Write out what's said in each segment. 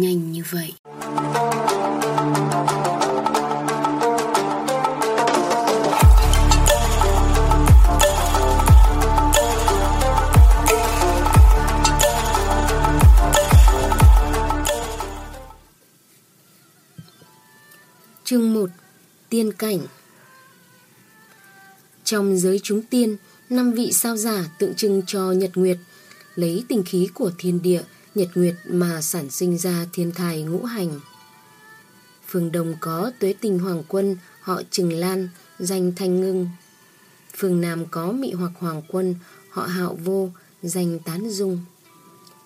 nhanh như vậy. Chương 1 Tiên cảnh Trong giới chúng tiên, năm vị sao giả tượng trưng cho nhật nguyệt, lấy tình khí của thiên địa, nhật nguyệt mà sản sinh ra thiên thai ngũ hành. Phương Đông có tuế tình hoàng quân, họ Trừng Lan, danh Thanh Ngưng. Phương Nam có mị hoặc hoàng quân, họ Hạo Vô, danh Tán Dung.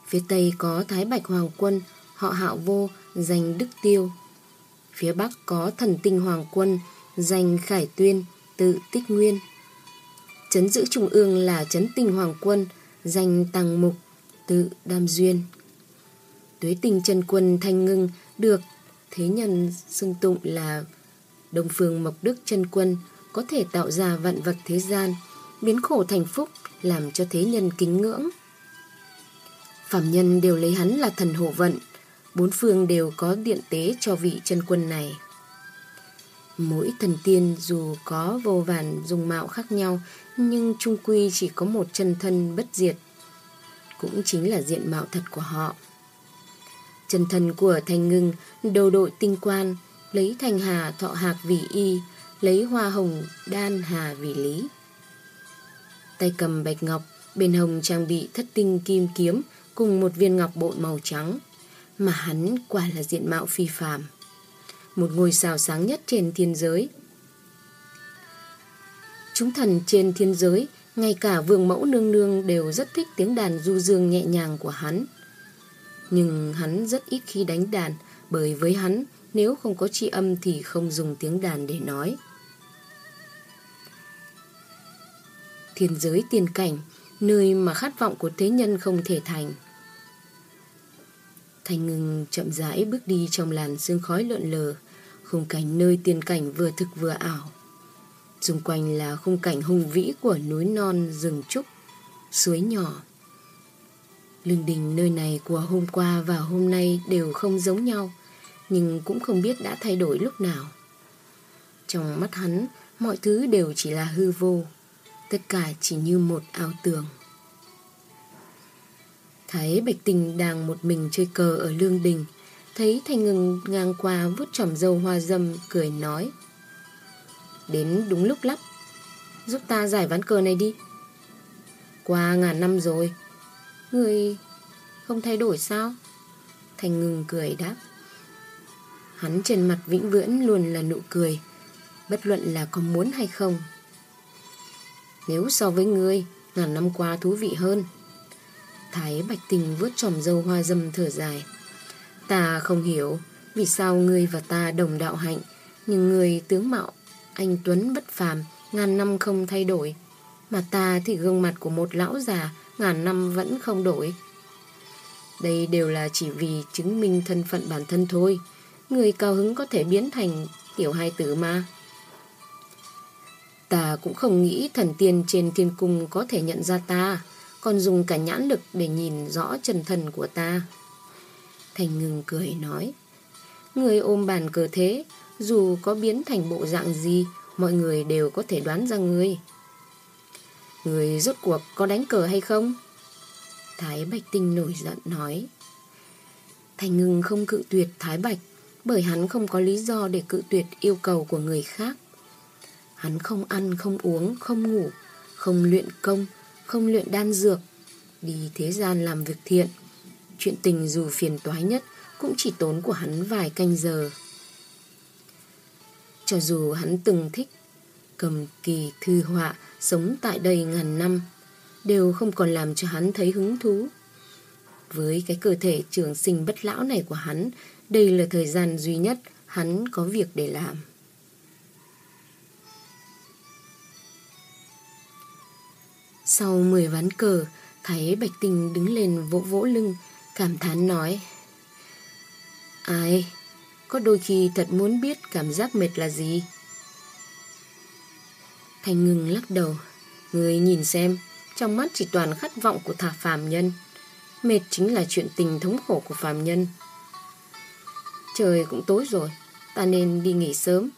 Phía Tây có Thái Bạch Hoàng quân, họ Hạo Vô, danh Đức Tiêu. Phía Bắc có thần tinh Hoàng quân, danh Khải Tuyên, tự Tích Nguyên. Chấn giữ trung ương là chấn tinh Hoàng quân, danh Tăng Mục, tự Đam Duyên. Tuế tình chân quân Thanh Ngưng được thế nhân xưng tụng là Đông Phương Mộc Đức chân quân có thể tạo ra vạn vật thế gian, biến khổ thành phúc, làm cho thế nhân kính ngưỡng. Phạm nhân đều lấy hắn là thần hộ vận, bốn phương đều có điện tế cho vị chân quân này. Mỗi thần tiên dù có vô vàn dùng mạo khác nhau nhưng trung quy chỉ có một chân thân bất diệt. Cũng chính là diện mạo thật của họ. Chân thần của thành Ngưng đầu đội tinh quan, lấy thành hà thọ hạc vì y, lấy hoa hồng đan hà vì lý. Tay cầm bạch ngọc, bên hồng trang bị thất tinh kim kiếm cùng một viên ngọc bội màu trắng mà hắn quả là diện mạo phi phàm. Một ngôi sao sáng nhất trên thiên giới. Chúng thần trên thiên giới ngay cả vương mẫu nương nương đều rất thích tiếng đàn du dương nhẹ nhàng của hắn nhưng hắn rất ít khi đánh đàn bởi với hắn nếu không có tri âm thì không dùng tiếng đàn để nói thiên giới tiền cảnh nơi mà khát vọng của thế nhân không thể thành Thanh ngừng chậm rãi bước đi trong làn sương khói lượn lờ, khung cảnh nơi tiền cảnh vừa thực vừa ảo. Xung quanh là khung cảnh hùng vĩ của núi non, rừng trúc, suối nhỏ. Lương đình nơi này của hôm qua và hôm nay đều không giống nhau, nhưng cũng không biết đã thay đổi lúc nào. Trong mắt hắn, mọi thứ đều chỉ là hư vô, tất cả chỉ như một ảo tưởng. Thấy Bạch Tình đang một mình chơi cờ ở lương đình Thấy Thanh Ngừng ngang qua vuốt tròm dâu hoa dâm Cười nói Đến đúng lúc lắm Giúp ta giải ván cờ này đi Qua ngàn năm rồi Người không thay đổi sao thành Ngừng cười đáp Hắn trên mặt vĩnh viễn luôn là nụ cười Bất luận là có muốn hay không Nếu so với ngươi Ngàn năm qua thú vị hơn Thái Bạch Tình vuốt tròm dâu hoa dâm thở dài. Ta không hiểu vì sao ngươi và ta đồng đạo hạnh, nhưng ngươi tướng mạo, anh Tuấn bất phàm, ngàn năm không thay đổi. Mà ta thì gương mặt của một lão già, ngàn năm vẫn không đổi. Đây đều là chỉ vì chứng minh thân phận bản thân thôi. Người cao hứng có thể biến thành tiểu hai tử mà. Ta cũng không nghĩ thần tiên trên thiên cung có thể nhận ra ta còn dùng cả nhãn lực để nhìn rõ chân thần của ta. Thành ngừng cười nói, Người ôm bàn cờ thế, dù có biến thành bộ dạng gì, mọi người đều có thể đoán ra người. Người rốt cuộc có đánh cờ hay không? Thái Bạch Tinh nổi giận nói. Thành ngừng không cự tuyệt Thái Bạch, bởi hắn không có lý do để cự tuyệt yêu cầu của người khác. Hắn không ăn, không uống, không ngủ, không luyện công, không luyện đan dược, đi thế gian làm việc thiện. Chuyện tình dù phiền toái nhất cũng chỉ tốn của hắn vài canh giờ. Cho dù hắn từng thích cầm kỳ thư họa sống tại đây ngàn năm, đều không còn làm cho hắn thấy hứng thú. Với cái cơ thể trường sinh bất lão này của hắn, đây là thời gian duy nhất hắn có việc để làm. Sau 10 ván cờ, thấy Bạch Tình đứng lên vỗ vỗ lưng, cảm thán nói. Ai, có đôi khi thật muốn biết cảm giác mệt là gì. Thành ngừng lắc đầu, người nhìn xem, trong mắt chỉ toàn khát vọng của thả phàm nhân. Mệt chính là chuyện tình thống khổ của phàm nhân. Trời cũng tối rồi Ta nên đi nghỉ sớm.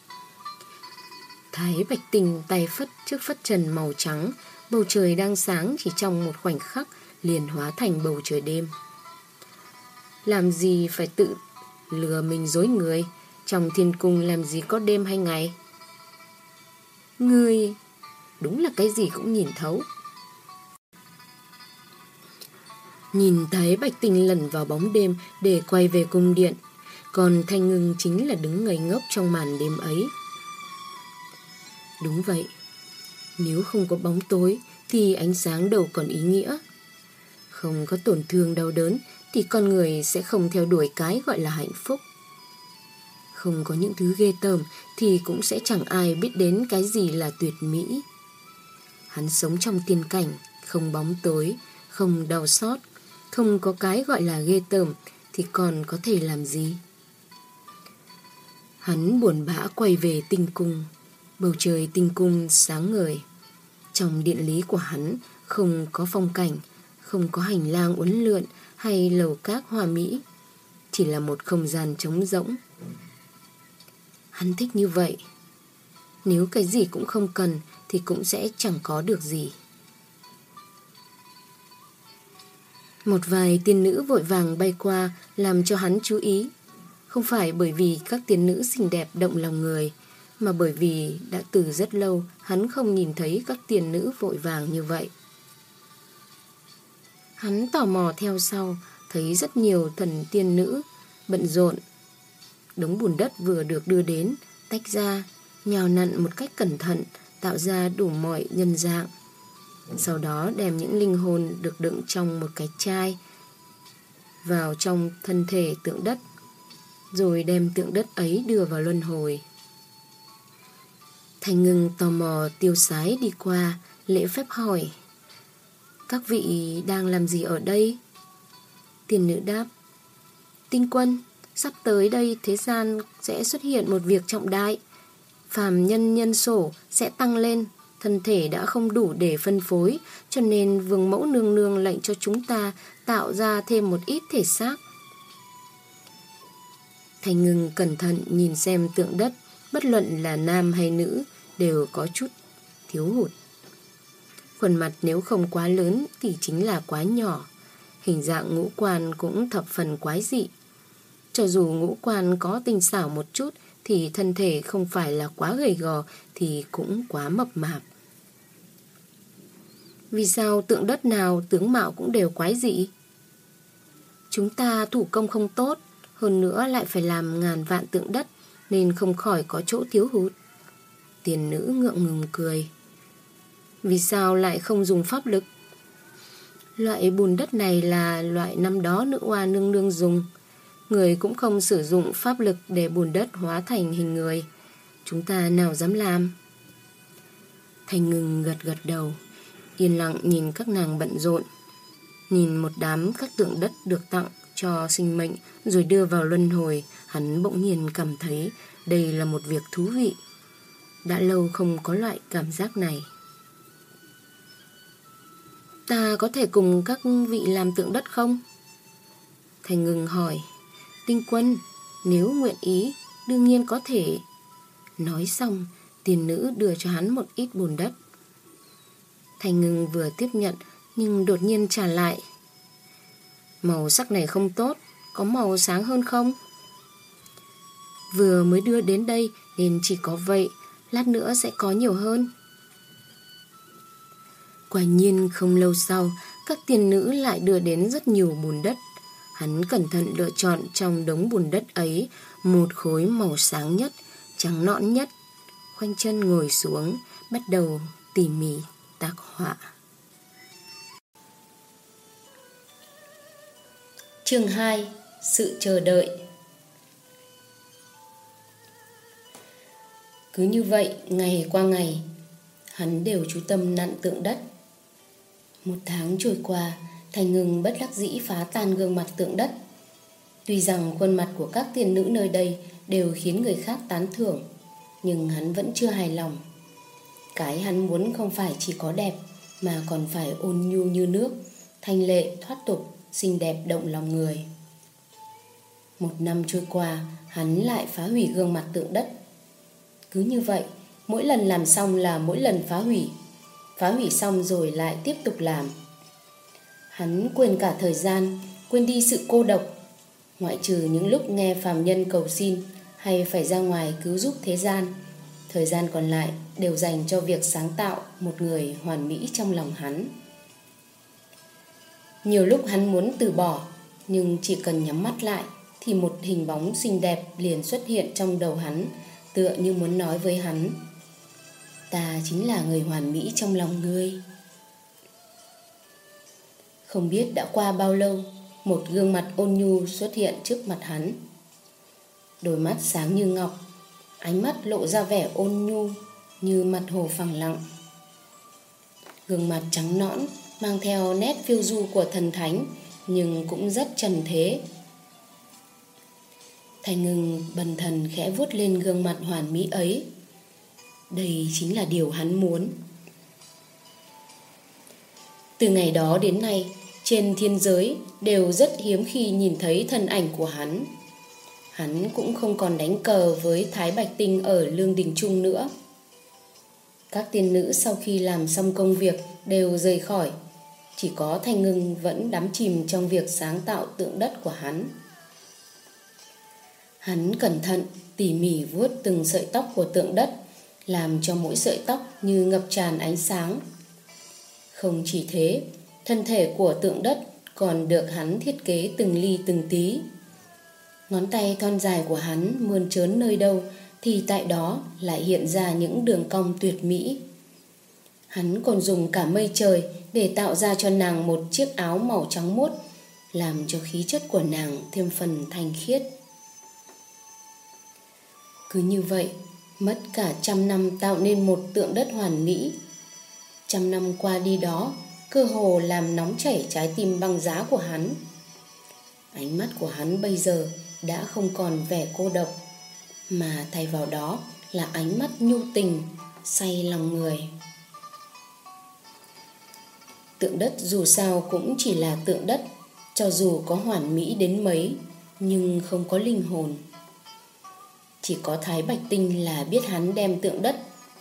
Thấy Bạch Tình tay phất trước phất trần màu trắng. Bầu trời đang sáng chỉ trong một khoảnh khắc Liền hóa thành bầu trời đêm. Làm gì phải tự lừa mình dối người? Trong thiên cung làm gì có đêm hay ngày? Người Đúng là cái gì cũng nhìn thấu. Nhìn thấy Bạch Tình lẩn vào bóng đêm Để quay về cung điện, Còn Thanh Ngưng chính là đứng ngây ngốc trong màn đêm ấy. Đúng vậy, Nếu không có bóng tối Thì ánh sáng đâu còn ý nghĩa. Không có tổn thương đau đớn Thì con người sẽ không theo đuổi cái gọi là hạnh phúc. Không có những thứ ghê tởm Thì cũng sẽ chẳng ai biết đến cái gì là tuyệt mỹ. Hắn sống trong tiên cảnh, Không bóng tối, Không đau xót, Không có cái gọi là ghê tởm Thì còn có thể làm gì? Hắn buồn bã quay về tinh cung. Bầu trời tinh cung sáng ngời. Trong điện lý của hắn Không có phong cảnh, Không có hành lang uốn lượn Hay lầu các hoa mỹ. Chỉ là một không gian trống rỗng. Hắn thích như vậy Nếu cái gì cũng không cần Thì cũng sẽ chẳng có được gì Một vài tiên nữ vội vàng bay qua Làm cho hắn chú ý Không phải bởi vì các tiên nữ xinh đẹp động lòng người mà bởi vì đã từ rất lâu hắn không nhìn thấy các tiên nữ vội vàng như vậy. Hắn tò mò theo sau, thấy rất nhiều thần tiên nữ bận rộn. Đống bùn đất vừa được đưa đến, tách ra, nhào nặn một cách cẩn thận, tạo ra đủ mọi nhân dạng. Sau đó đem những linh hồn được đựng trong một cái chai vào trong thân thể tượng đất, rồi đem tượng đất ấy đưa vào luân hồi. Thành ngừng tò mò tiêu sái đi qua Lễ phép hỏi Các vị đang làm gì ở đây? Tiền nữ đáp Tinh quân Sắp tới đây thế gian sẽ xuất hiện một việc trọng đại Phàm nhân nhân sổ sẽ tăng lên, Thân thể đã không đủ để phân phối, Cho nên vương mẫu nương nương lệnh cho chúng ta Tạo ra thêm một ít thể xác Thành ngừng cẩn thận nhìn xem tượng đất, Bất luận là nam hay nữ, đều có chút thiếu hụt. Khuôn mặt nếu không quá lớn thì chính là quá nhỏ. Hình dạng ngũ quan cũng thập phần quái dị. Cho dù ngũ quan có tinh xảo một chút thì thân thể không phải là quá gầy gò thì cũng quá mập mạp. Vì sao tượng đất nào tướng mạo cũng đều quái dị? Chúng ta thủ công không tốt, hơn nữa lại phải làm ngàn vạn tượng đất nên không khỏi có chỗ thiếu hụt. Tiền nữ ngượng ngùng cười Vì sao lại không dùng pháp lực Loại bùn đất này là loại năm đó nữ hoa nương nương dùng Người cũng không sử dụng pháp lực để bùn đất hóa thành hình người. Chúng ta nào dám làm? Thành ngừng gật gật đầu, Yên lặng nhìn các nàng bận rộn. Nhìn một đám các tượng đất được tặng cho sinh mệnh, Rồi đưa vào luân hồi, Hắn bỗng nhiên cảm thấy đây là một việc thú vị. Đã lâu không có loại cảm giác này. Ta có thể cùng các vị làm tượng đất không? Thành ngừng hỏi. Tinh quân, Nếu nguyện ý, Đương nhiên có thể. Nói xong, Tiền nữ đưa cho hắn một ít bùn đất. Thành ngừng vừa tiếp nhận, Nhưng đột nhiên trả lại. Màu sắc này không tốt, Có màu sáng hơn không? Vừa mới đưa đến đây, Nên chỉ có vậy, Lát nữa sẽ có nhiều hơn. Quả nhiên không lâu sau, Các tiền nữ lại đưa đến rất nhiều bùn đất. Hắn cẩn thận lựa chọn trong đống bùn đất ấy Một khối màu sáng nhất Trắng nõn nhất. Khoanh chân ngồi xuống Bắt đầu tỉ mỉ tác họa. Chương 2 Sự chờ đợi. Cứ như vậy, ngày qua ngày, hắn đều chú tâm nặn tượng đất. Một tháng trôi qua, Thành ngừng bất đắc dĩ phá tan gương mặt tượng đất. Tuy rằng khuôn mặt của các tiên nữ nơi đây đều khiến người khác tán thưởng, nhưng hắn vẫn chưa hài lòng. Cái hắn muốn không phải chỉ có đẹp, mà còn phải ôn nhu như nước, thanh lệ, thoát tục, xinh đẹp động lòng người. Một năm trôi qua, hắn lại phá hủy gương mặt tượng đất. Cứ như vậy, mỗi lần làm xong là mỗi lần phá hủy. Phá hủy xong rồi lại tiếp tục làm. Hắn quên cả thời gian, quên đi sự cô độc. Ngoại trừ những lúc nghe phàm nhân cầu xin hay phải ra ngoài cứu giúp thế gian, thời gian còn lại đều dành cho việc sáng tạo một người hoàn mỹ trong lòng hắn. Nhiều lúc hắn muốn từ bỏ, nhưng chỉ cần nhắm mắt lại thì một hình bóng xinh đẹp liền xuất hiện trong đầu hắn, tựa như muốn nói với hắn. Ta chính là người hoàn mỹ trong lòng ngươi. Không biết đã qua bao lâu, một gương mặt ôn nhu xuất hiện trước mặt hắn. Đôi mắt sáng như ngọc, ánh mắt lộ ra vẻ ôn nhu như mặt hồ phẳng lặng. Gương mặt trắng nõn mang theo nét phiêu du của thần thánh nhưng cũng rất trần thế. Thành ngừng bần thần khẽ vuốt lên gương mặt hoàn mỹ ấy. Đây chính là điều hắn muốn. Từ ngày đó đến nay, trên thiên giới đều rất hiếm khi nhìn thấy thân ảnh của hắn. Hắn cũng không còn đánh cờ với Thái Bạch Tinh ở Lương Đình Trung nữa. Các tiên nữ sau khi làm xong công việc đều rời khỏi. Chỉ có Thanh Ngưng vẫn đắm chìm trong việc sáng tạo tượng đất của hắn. Hắn cẩn thận, tỉ mỉ vuốt từng sợi tóc của tượng đất, làm cho mỗi sợi tóc như ngập tràn ánh sáng. Không chỉ thế, thân thể của tượng đất còn được hắn thiết kế từng ly từng tí. Ngón tay thon dài của hắn mơn trớn nơi đâu thì tại đó lại hiện ra những đường cong tuyệt mỹ. Hắn còn dùng cả mây trời để tạo ra cho nàng một chiếc áo màu trắng mốt, làm cho khí chất của nàng thêm phần thanh khiết. Cứ như vậy, mất cả trăm năm tạo nên một tượng đất hoàn mỹ. Trăm năm qua đi đó, cơ hồ làm nóng chảy trái tim băng giá của hắn. Ánh mắt của hắn bây giờ đã không còn vẻ cô độc, mà thay vào đó là ánh mắt nhu tình, say lòng người. Tượng đất dù sao cũng chỉ là tượng đất, cho dù có hoàn mỹ đến mấy, nhưng không có linh hồn. Chỉ có Thái Bạch Tinh là biết hắn đem tượng đất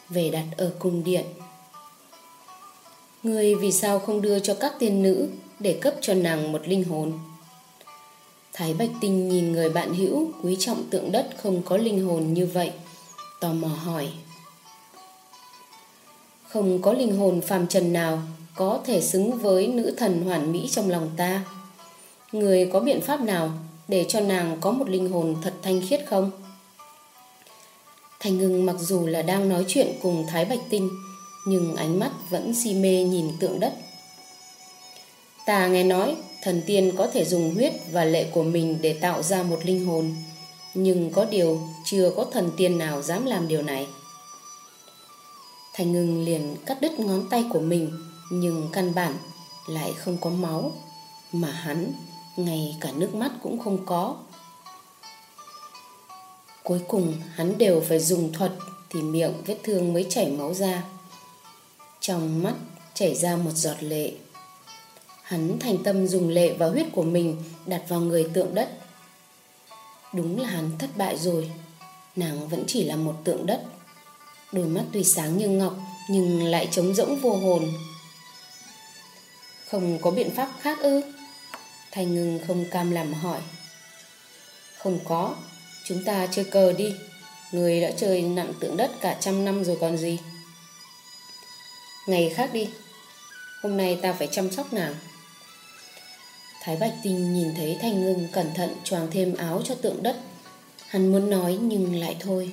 về đặt ở cung điện. Người vì sao không đưa cho các tiên nữ để cấp cho nàng một linh hồn? Thái Bạch Tinh nhìn người bạn hữu quý trọng tượng đất không có linh hồn như vậy, tò mò hỏi. Không có linh hồn phàm trần nào có thể xứng với nữ thần hoàn mỹ trong lòng ta. Người có biện pháp nào để cho nàng có một linh hồn thật thanh khiết không? Thành ngừng mặc dù là đang nói chuyện cùng Thái Bạch Tinh, nhưng ánh mắt vẫn si mê nhìn tượng đất. Ta nghe nói thần tiên có thể dùng huyết và lệ của mình để tạo ra một linh hồn, nhưng có điều chưa có thần tiên nào dám làm điều này. Thành ngừng liền cắt đứt ngón tay của mình, nhưng căn bản lại không có máu, mà hắn ngay cả nước mắt cũng không có. Cuối cùng hắn đều phải dùng thuật thì miệng vết thương mới chảy máu ra. Trong mắt chảy ra một giọt lệ. Hắn thành tâm dùng lệ và huyết của mình đặt vào người tượng đất. Đúng là hắn thất bại rồi. Nàng vẫn chỉ là một tượng đất. Đôi mắt tuy sáng như ngọc nhưng lại trống rỗng vô hồn. Không có biện pháp khác ư? Thành ngừng không cam làm hỏi. Không có, chúng ta chơi cờ đi. Người đã chơi nặng tượng đất cả trăm năm rồi còn gì. Ngày khác đi, hôm nay ta phải chăm sóc nàng. Thái Bạch Tinh nhìn thấy Thanh Ngưng cẩn thận choàng thêm áo cho tượng đất. Hắn muốn nói nhưng lại thôi.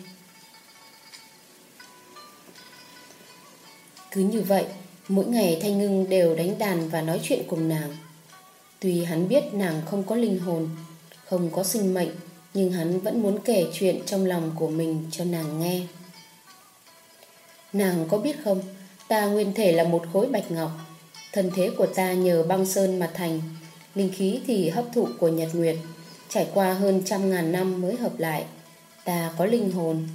Cứ như vậy, mỗi ngày Thanh Ngưng đều đánh đàn và nói chuyện cùng nàng. Tuy hắn biết nàng không có linh hồn, không có sinh mệnh, nhưng hắn vẫn muốn kể chuyện trong lòng của mình cho nàng nghe. Nàng có biết không, ta nguyên thể là một khối bạch ngọc, thân thế của ta nhờ băng sơn mà thành, linh khí thì hấp thụ của nhật nguyệt, trải qua hơn trăm ngàn năm mới hợp lại. Ta có linh hồn,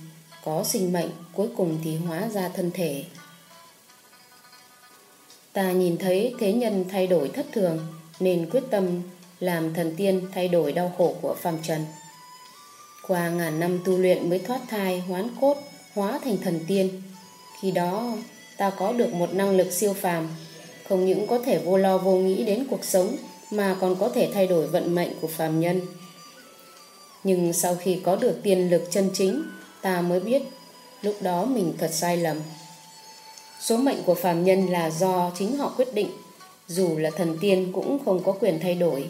có sinh mệnh, cuối cùng thì hóa ra thân thể. Ta nhìn thấy thế nhân thay đổi thất thường, nên quyết tâm làm thần tiên thay đổi đau khổ của phàm trần. Qua ngàn năm tu luyện mới thoát thai, hoán cốt, hóa thành thần tiên. Khi đó ta có được một năng lực siêu phàm, không những có thể vô lo vô nghĩ đến cuộc sống mà còn có thể thay đổi vận mệnh của phàm nhân. Nhưng sau khi có được tiên lực chân chính, ta mới biết lúc đó mình thật sai lầm. Số mệnh của phàm nhân là do chính họ quyết định, dù là thần tiên cũng không có quyền thay đổi.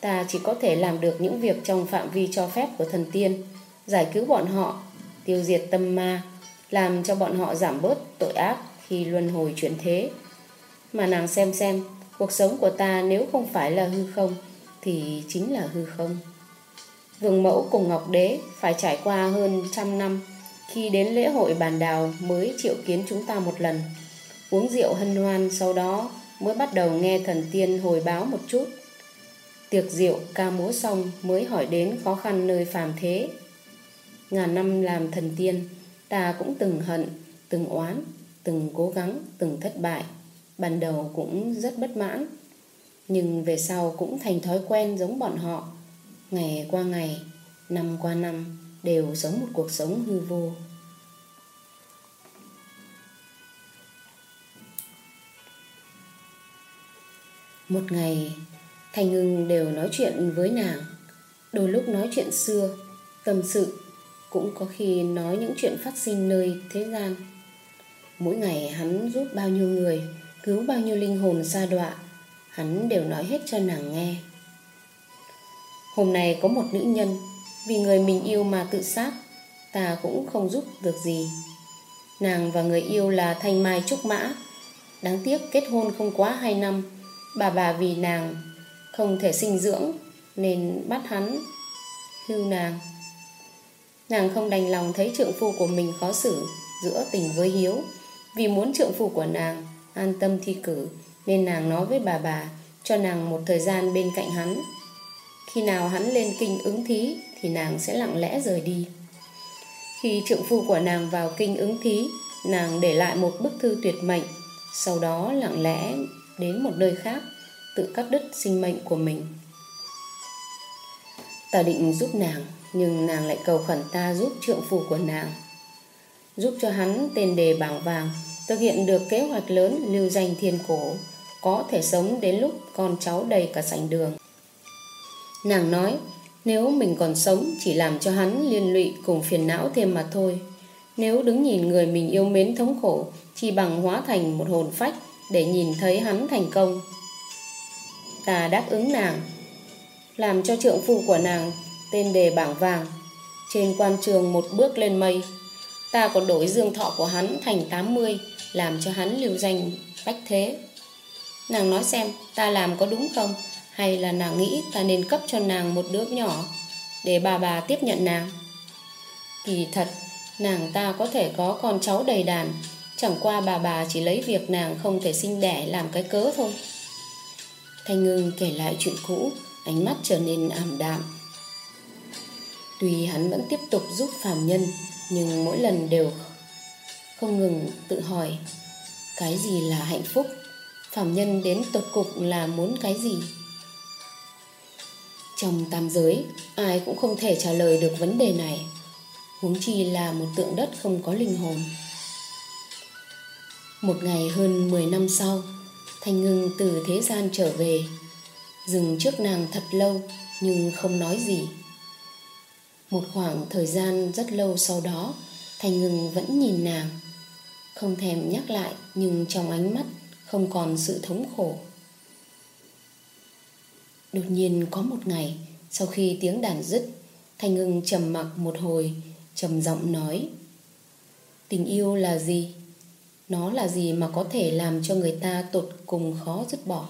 Ta chỉ có thể làm được những việc trong phạm vi cho phép của thần tiên, giải cứu bọn họ, tiêu diệt tâm ma, làm cho bọn họ giảm bớt tội ác khi luân hồi chuyển thế. Mà nàng xem xem, cuộc sống của ta nếu không phải là hư không, thì chính là hư không. Vương mẫu cùng Ngọc Đế phải trải qua hơn trăm năm khi đến lễ hội bàn đào mới triệu kiến chúng ta một lần. Uống rượu hân hoan sau đó mới bắt đầu nghe thần tiên hồi báo một chút. Tiệc rượu ca múa xong mới hỏi đến khó khăn nơi phàm thế. Ngàn năm làm thần tiên, ta cũng từng hận, từng oán, từng cố gắng, từng thất bại. Ban đầu cũng rất bất mãn, nhưng về sau cũng thành thói quen giống bọn họ. Ngày qua ngày, năm qua năm đều sống một cuộc sống hư vô. Một ngày, Thành Ngưng đều nói chuyện với nàng. Đôi lúc nói chuyện xưa, tâm sự, cũng có khi nói những chuyện phát sinh nơi thế gian. Mỗi ngày hắn giúp bao nhiêu người, cứu bao nhiêu linh hồn xa đọa, hắn đều nói hết cho nàng nghe. Hôm nay có một nữ nhân vì người mình yêu mà tự sát, ta cũng không giúp được gì. Nàng và người yêu là Thanh Mai Trúc Mã, đáng tiếc kết hôn không quá hai năm, bà bà vì nàng không thể sinh dưỡng nên bắt hắn hưu nàng. Nàng không đành lòng thấy trượng phu của mình khó xử giữa tình với hiếu, vì muốn trượng phu của nàng an tâm thi cử nên nàng nói với bà bà cho nàng một thời gian bên cạnh hắn. Khi nào hắn lên kinh ứng thí thì nàng sẽ lặng lẽ rời đi. Khi trượng phu của nàng vào kinh ứng thí, nàng để lại một bức thư tuyệt mệnh, sau đó lặng lẽ đến một nơi khác, tự cắt đứt sinh mệnh của mình. Ta định giúp nàng, nhưng nàng lại cầu khẩn ta giúp trượng phu của nàng. Giúp cho hắn tên đề bảng vàng, thực hiện được kế hoạch lớn lưu danh thiên cổ, có thể sống đến lúc con cháu đầy cả sảnh đường. Nàng nói, nếu mình còn sống chỉ làm cho hắn liên lụy cùng phiền não thêm mà thôi. Nếu đứng nhìn người mình yêu mến thống khổ, chỉ bằng hóa thành một hồn phách để nhìn thấy hắn thành công. Ta đáp ứng nàng, làm cho trượng phu của nàng tên đề bảng vàng, trên quan trường một bước lên mây. Ta còn đổi dương thọ của hắn thành 80, làm cho hắn lưu danh bách thế. Nàng nói xem ta làm có đúng không? Hay là nàng nghĩ ta nên cấp cho nàng một đứa nhỏ để bà bà tiếp nhận nàng? Kỳ thật, nàng ta có thể có con cháu đầy đàn, chẳng qua bà bà chỉ lấy việc nàng không thể sinh đẻ làm cái cớ thôi. Thanh ngưng kể lại chuyện cũ, ánh mắt trở nên ảm đạm. Tuy hắn vẫn tiếp tục giúp phàm nhân, nhưng mỗi lần đều không ngừng tự hỏi cái gì là hạnh phúc? Phàm nhân đến tột cục là muốn cái gì? Trong tam giới ai cũng không thể trả lời được vấn đề này. Huống chi là một tượng đất không có linh hồn. Một ngày hơn 10 năm sau thanh ngưng từ thế gian trở về. Dừng trước nàng thật lâu nhưng không nói gì một khoảng thời gian rất lâu sau đó thành ngừng vẫn nhìn nàng. Không thèm nhắc lại, nhưng trong ánh mắt không còn sự thống khổ. Đột nhiên có một ngày, sau khi tiếng đàn dứt thành ngừng trầm mặc một hồi, trầm giọng nói, tình yêu là gì? Nó là gì mà có thể làm cho người ta tột cùng khó dứt bỏ?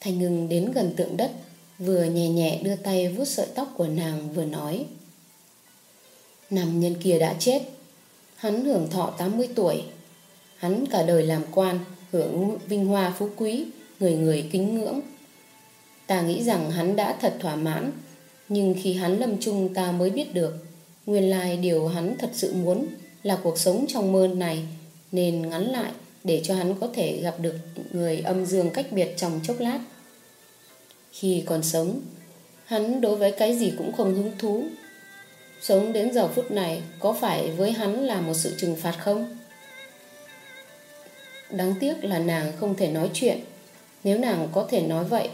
Thành ngừng đến gần tượng đất vừa nhẹ nhẹ đưa tay vuốt sợi tóc của nàng vừa nói nam nhân kia đã chết hắn hưởng thọ 80 tuổi Hắn cả đời làm quan, hưởng vinh hoa phú quý, người người kính ngưỡng. Ta nghĩ rằng hắn đã thật thỏa mãn, nhưng khi hắn lâm chung ta mới biết được, nguyên lai điều hắn thật sự muốn là cuộc sống trong mơ này, nên ngắn lại để cho hắn có thể gặp được người âm dương cách biệt trong chốc lát. Khi còn sống, hắn đối với cái gì cũng không hứng thú. Sống đến giờ phút này có phải với hắn là một sự trừng phạt không? Đáng tiếc là nàng không thể nói chuyện. Nếu nàng có thể nói vậy,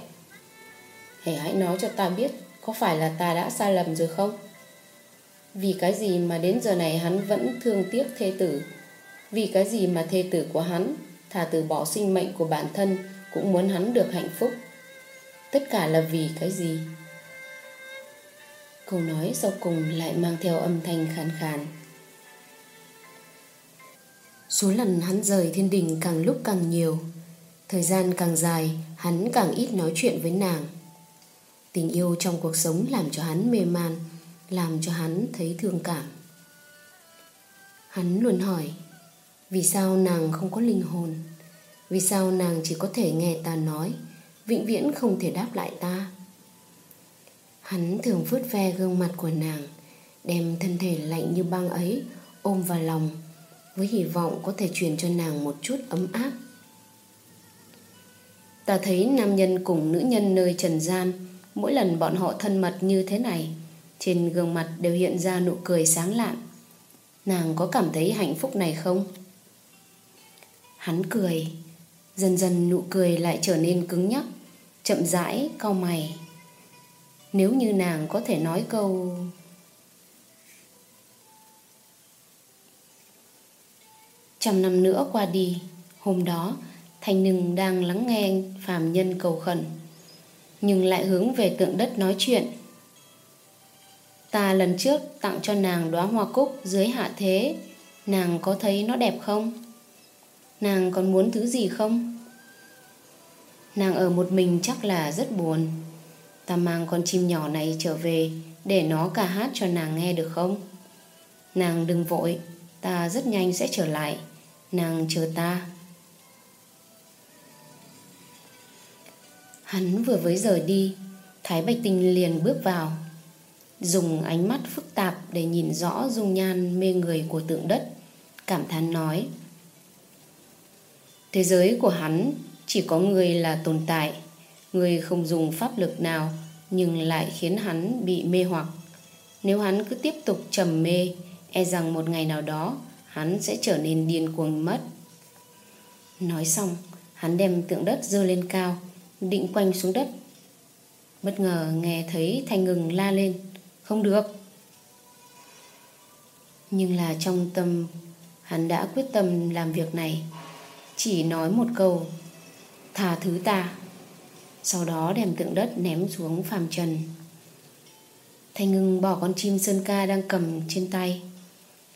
hãy hãy nói cho ta biết có phải là ta đã sai lầm rồi không? Vì cái gì mà đến giờ này hắn vẫn thương tiếc thê tử? Vì cái gì mà thê tử của hắn thà từ bỏ sinh mệnh của bản thân cũng muốn hắn được hạnh phúc? Tất cả là vì cái gì? Câu nói sau cùng lại mang theo âm thanh khàn khàn. Số lần hắn rời thiên đình càng lúc càng nhiều, Thời gian càng dài, Hắn càng ít nói chuyện với nàng Tình yêu trong cuộc sống làm cho hắn mê man, Làm cho hắn thấy thương cảm Hắn luôn hỏi, Vì sao nàng không có linh hồn Vì sao nàng chỉ có thể nghe ta nói Vĩnh viễn không thể đáp lại ta. Hắn thường vứt ve gương mặt của nàng, Đem thân thể lạnh như băng ấy Ôm vào lòng, Với hy vọng có thể truyền cho nàng một chút ấm áp. Ta thấy nam nhân cùng nữ nhân nơi trần gian, Mỗi lần bọn họ thân mật như thế này, Trên gương mặt đều hiện ra nụ cười sáng lạn. Nàng có cảm thấy hạnh phúc này không? Hắn cười. Dần dần nụ cười lại trở nên cứng nhắc Chậm rãi cau mày Nếu như nàng có thể nói câu Trăm năm nữa qua đi Hôm đó Thanh Nưng đang lắng nghe phàm nhân cầu khẩn nhưng lại hướng về tượng đất nói chuyện. Ta lần trước tặng cho nàng đóa hoa cúc dưới hạ thế, nàng có thấy nó đẹp không? Nàng còn muốn thứ gì không? Nàng ở một mình chắc là rất buồn. Ta mang con chim nhỏ này trở về để nó ca hát cho nàng nghe được không? Nàng đừng vội, ta rất nhanh sẽ trở lại. Nàng chờ ta. Hắn vừa với rời đi Thái Bạch Tinh liền bước vào Dùng ánh mắt phức tạp Để nhìn rõ dung nhan mê người của tượng đất Cảm thán nói Thế giới của hắn Chỉ có người là tồn tại Người không dùng pháp lực nào, Nhưng lại khiến hắn bị mê hoặc Nếu hắn cứ tiếp tục trầm mê E rằng một ngày nào đó, Hắn sẽ trở nên điên cuồng mất Nói xong, Hắn đem tượng đất dơ lên cao, định quanh xuống đất. Bất ngờ nghe thấy Thanh ngừng la lên. Không được. Nhưng là trong tâm, hắn đã quyết tâm làm việc này. Chỉ nói một câu Thả thứ ta. Sau đó đem tượng đất ném xuống phàm trần. Thanh ngưng bỏ con chim sơn ca đang cầm trên tay,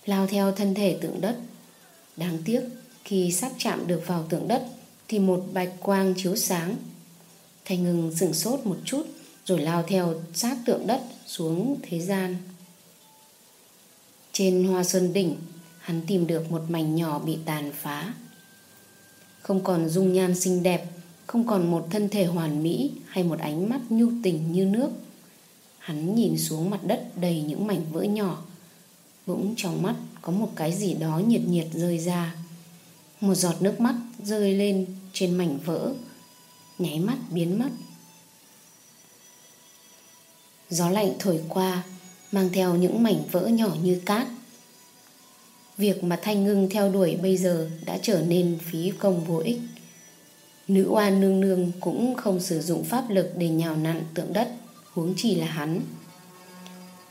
Lao theo thân thể tượng đất. Đáng tiếc, Khi sắp chạm được vào tượng đất Thì một bạch quang chiếu sáng. Thanh ngưng sửng sốt một chút Rồi lao theo sát tượng đất xuống thế gian. Trên hoa sơn đỉnh, Hắn tìm được một mảnh nhỏ bị tàn phá. Không còn dung nhan xinh đẹp, Không còn một thân thể hoàn mỹ Hay một ánh mắt nhu tình như nước. Hắn nhìn xuống mặt đất đầy những mảnh vỡ nhỏ, Bỗng trong mắt có một cái gì đó nhiệt nhiệt rơi ra. Một giọt nước mắt rơi lên trên mảnh vỡ, nháy mắt biến mất. Gió lạnh thổi qua, mang theo những mảnh vỡ nhỏ như cát việc mà thanh ngưng theo đuổi bây giờ đã trở nên phí công vô ích. Nữ oan nương nương cũng không sử dụng pháp lực để nhào nặn tượng đất, huống chỉ là hắn.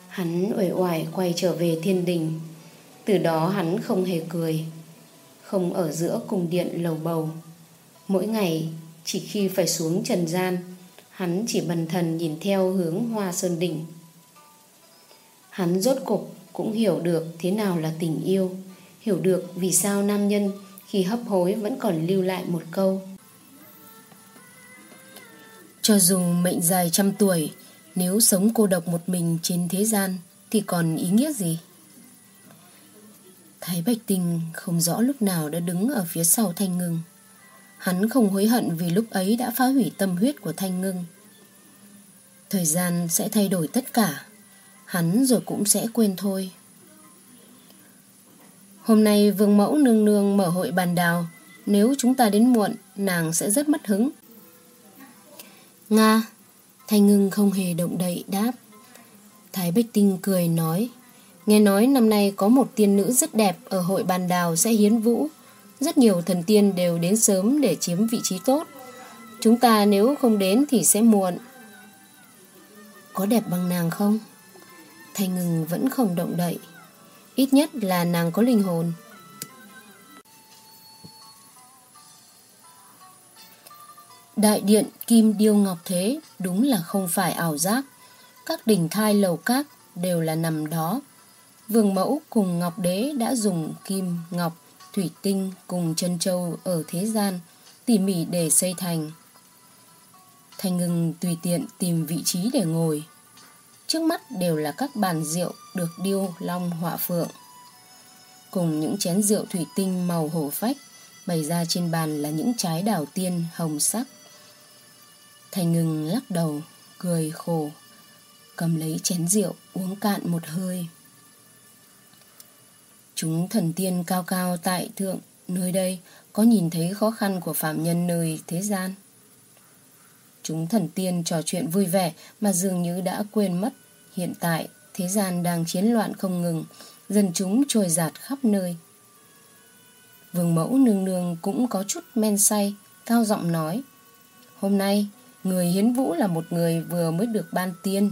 Hắn uể oải quay trở về thiên đình. Từ đó hắn không hề cười, không ở giữa cung điện lầu bầu. Mỗi ngày, chỉ khi phải xuống trần gian, Hắn chỉ bần thần nhìn theo hướng hoa sơn đỉnh. Hắn rốt cục cũng hiểu được thế nào là tình yêu, Hiểu được vì sao nam nhân khi hấp hối vẫn còn lưu lại một câu Cho dù mệnh dài trăm tuổi, Nếu sống cô độc một mình trên thế gian Thì còn ý nghĩa gì? Thái Bạch Tinh không rõ lúc nào đã đứng ở phía sau Thanh Ngưng Hắn không hối hận vì lúc ấy đã phá hủy tâm huyết của Thanh Ngưng. Thời gian sẽ thay đổi tất cả. Hắn rồi cũng sẽ quên thôi. Hôm nay Vương Mẫu nương nương mở hội bàn đào. Nếu chúng ta đến muộn, nàng sẽ rất mất hứng. Nga, Thanh ngưng không hề động đậy đáp Thái bích Tinh cười nói Nghe nói năm nay có một tiên nữ rất đẹp Ở hội bàn đào sẽ hiến vũ Rất nhiều thần tiên đều đến sớm Để chiếm vị trí tốt Chúng ta nếu không đến thì sẽ muộn Có đẹp bằng nàng không? Thanh ngừng vẫn không động đậy Ít nhất là nàng có linh hồn Đại điện Kim Điêu Ngọc Thế đúng là không phải ảo giác. Các đỉnh thai lầu các đều là nằm đó. Vương mẫu cùng Ngọc Đế đã dùng kim, ngọc, thủy tinh cùng chân châu ở thế gian tỉ mỉ để xây thành. Thành ngừng tùy tiện tìm vị trí để ngồi. Trước mắt đều là các bàn rượu được điêu long họa phượng. Cùng những chén rượu thủy tinh màu hổ phách bày ra trên bàn là những trái đào tiên hồng sắc. Thành ngừng lắc đầu, cười khổ, cầm lấy chén rượu uống cạn một hơi. Chúng thần tiên cao cao tại thượng nơi đây có nhìn thấy khó khăn của phạm nhân nơi thế gian. Chúng thần tiên trò chuyện vui vẻ mà dường như đã quên mất hiện tại thế gian đang chiến loạn không ngừng, dân chúng trôi giạt khắp nơi. Vương mẫu nương nương cũng có chút men say, cao giọng nói. Hôm nay Người hiến vũ là một người vừa mới được ban tiên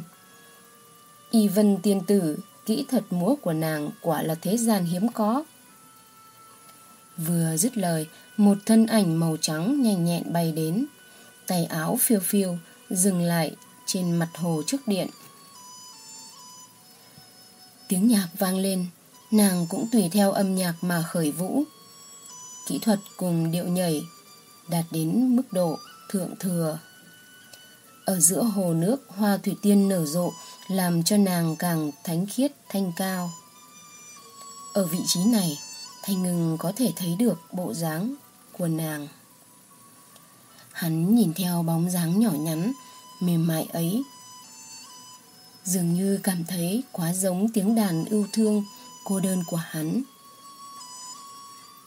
Y vân tiên tử Kỹ thuật múa của nàng quả là thế gian hiếm có Vừa dứt lời Một thân ảnh màu trắng nhanh nhẹn bay đến Tay áo phiêu phiêu Dừng lại trên mặt hồ trước điện Tiếng nhạc vang lên Nàng cũng tùy theo âm nhạc mà khởi vũ Kỹ thuật cùng điệu nhảy Đạt đến mức độ thượng thừa ở giữa hồ nước hoa thủy tiên nở rộ làm cho nàng càng thánh khiết thanh cao. Ở vị trí này, Thanh Ngừng có thể thấy được bộ dáng của nàng. Hắn nhìn theo bóng dáng nhỏ nhắn, mềm mại ấy. Dường như cảm thấy quá giống tiếng đàn yêu thương, cô đơn của hắn.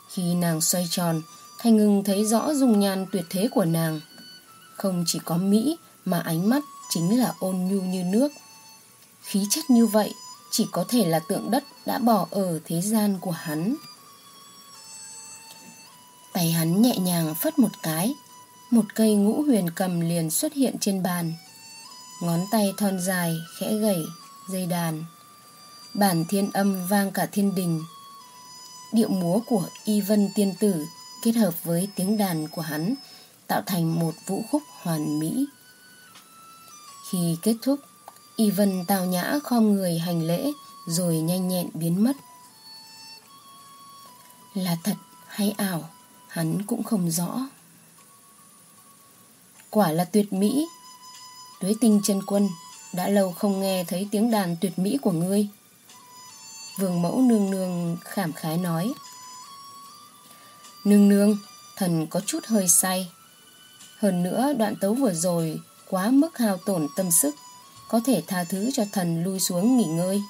Khi nàng xoay tròn, Thanh Ngừng thấy rõ dung nhan tuyệt thế của nàng. Không chỉ có Mỹ mà ánh mắt chính là ôn nhu như nước. Khí chất như vậy chỉ có thể là tượng đất đã bỏ ở thế gian của hắn. Tay hắn nhẹ nhàng phất một cái, một cây ngũ huyền cầm liền xuất hiện trên bàn. Ngón tay thon dài, khẽ gẩy, dây đàn. Bản thiên âm vang cả thiên đình. Điệu múa của Y Vân Tiên Tử kết hợp với tiếng đàn của hắn tạo thành một vũ khúc hoàn mỹ. Khi kết thúc, Y Vân tào nhã khom người hành lễ rồi nhanh nhẹn biến mất. Là thật hay ảo, hắn cũng không rõ. Quả là tuyệt mỹ. Tuế tinh chân quân, đã lâu không nghe thấy tiếng đàn tuyệt mỹ của ngươi. Vương mẫu nương nương khảm khái nói. Nương nương, thần có chút hơi say. Hơn nữa đoạn tấu vừa rồi quá mức hao tổn tâm sức, có thể tha thứ cho thần lui xuống nghỉ ngơi.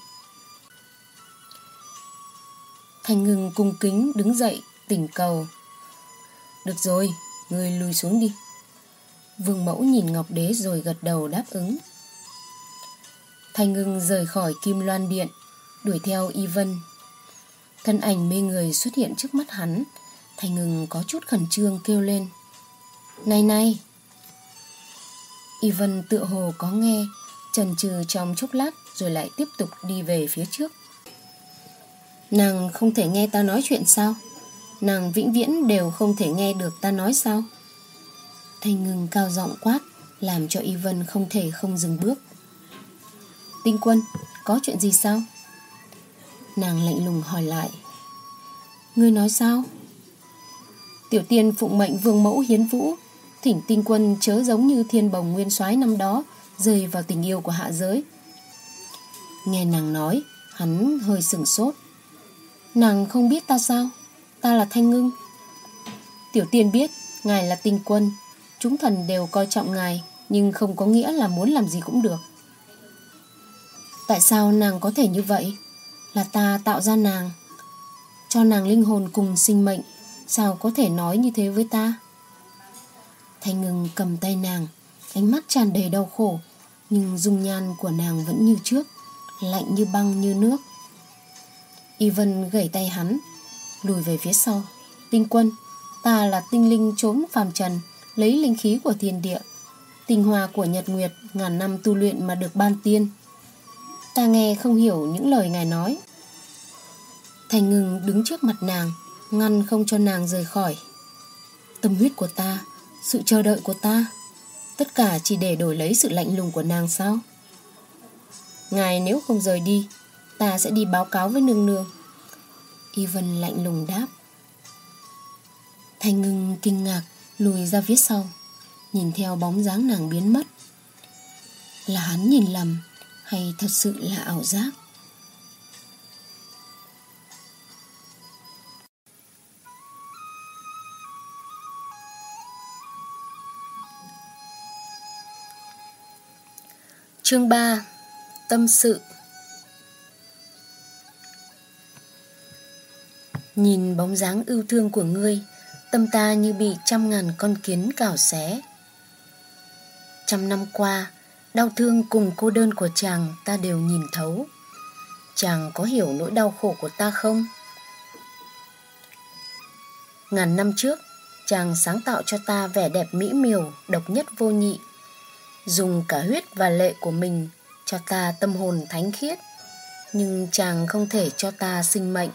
Thành ngừng cung kính đứng dậy, tỉnh cầu. Được rồi, ngươi lui xuống đi. Vương mẫu nhìn Ngọc Đế rồi gật đầu đáp ứng. Thành ngưng rời khỏi Kim Loan Điện, đuổi theo Y Vân. Thân ảnh mê người xuất hiện trước mắt hắn, Thành ngưng có chút khẩn trương kêu lên. Này này, Y Vân tựa hồ có nghe Trần trừ trong chốc lát Rồi lại tiếp tục đi về phía trước Nàng không thể nghe ta nói chuyện sao Nàng vĩnh viễn đều không thể nghe được ta nói sao Thanh ngừng cao giọng quát Làm cho Y Vân không thể không dừng bước Tinh quân Có chuyện gì sao Nàng lạnh lùng hỏi lại Ngươi nói sao Tiểu tiên phụng mệnh vương mẫu hiến vũ thỉnh tinh quân chớ giống như thiên bồng nguyên soái năm đó rơi vào tình yêu của hạ giới. Nghe nàng nói, hắn hơi sừng sốt. Nàng không biết ta sao? Ta là Thanh Ngưng. Tiểu tiên biết, ngài là tinh quân. Chúng thần đều coi trọng ngài, nhưng không có nghĩa là muốn làm gì cũng được. Tại sao nàng có thể như vậy? Là ta tạo ra nàng. Cho nàng linh hồn cùng sinh mệnh. Sao có thể nói như thế với ta? Thanh ngừng cầm tay nàng Ánh mắt tràn đầy đau khổ Nhưng dung nhan của nàng vẫn như trước Lạnh như băng như nước Ivan gẩy tay hắn Lùi về phía sau Tinh quân Ta là tinh linh trốn phàm trần Lấy linh khí của thiên địa. Tinh hoa của nhật nguyệt Ngàn năm tu luyện mà được ban tiên. Ta nghe không hiểu những lời ngài nói. Thành ngừng đứng trước mặt nàng, Ngăn không cho nàng rời khỏi. Tâm huyết của ta, Sự chờ đợi của ta, Tất cả chỉ để đổi lấy sự lạnh lùng của nàng sao? Ngài nếu không rời đi, Ta sẽ đi báo cáo với nương nương. Y vân lạnh lùng đáp. Thanh ngưng kinh ngạc Lùi ra phía sau, Nhìn theo bóng dáng nàng biến mất. Là hắn nhìn lầm Hay thật sự là ảo giác? Chương 3 Tâm sự. Nhìn bóng dáng yêu thương của ngươi Tâm ta như bị trăm ngàn con kiến cào xé. Trăm năm qua, Đau thương cùng cô đơn của chàng ta đều nhìn thấu. Chàng có hiểu nỗi đau khổ của ta không? Ngàn năm trước, Chàng sáng tạo cho ta vẻ đẹp mỹ miều, Độc nhất vô nhị. Dùng cả huyết và lệ của mình cho ta tâm hồn thánh khiết. Nhưng chàng không thể cho ta sinh mệnh.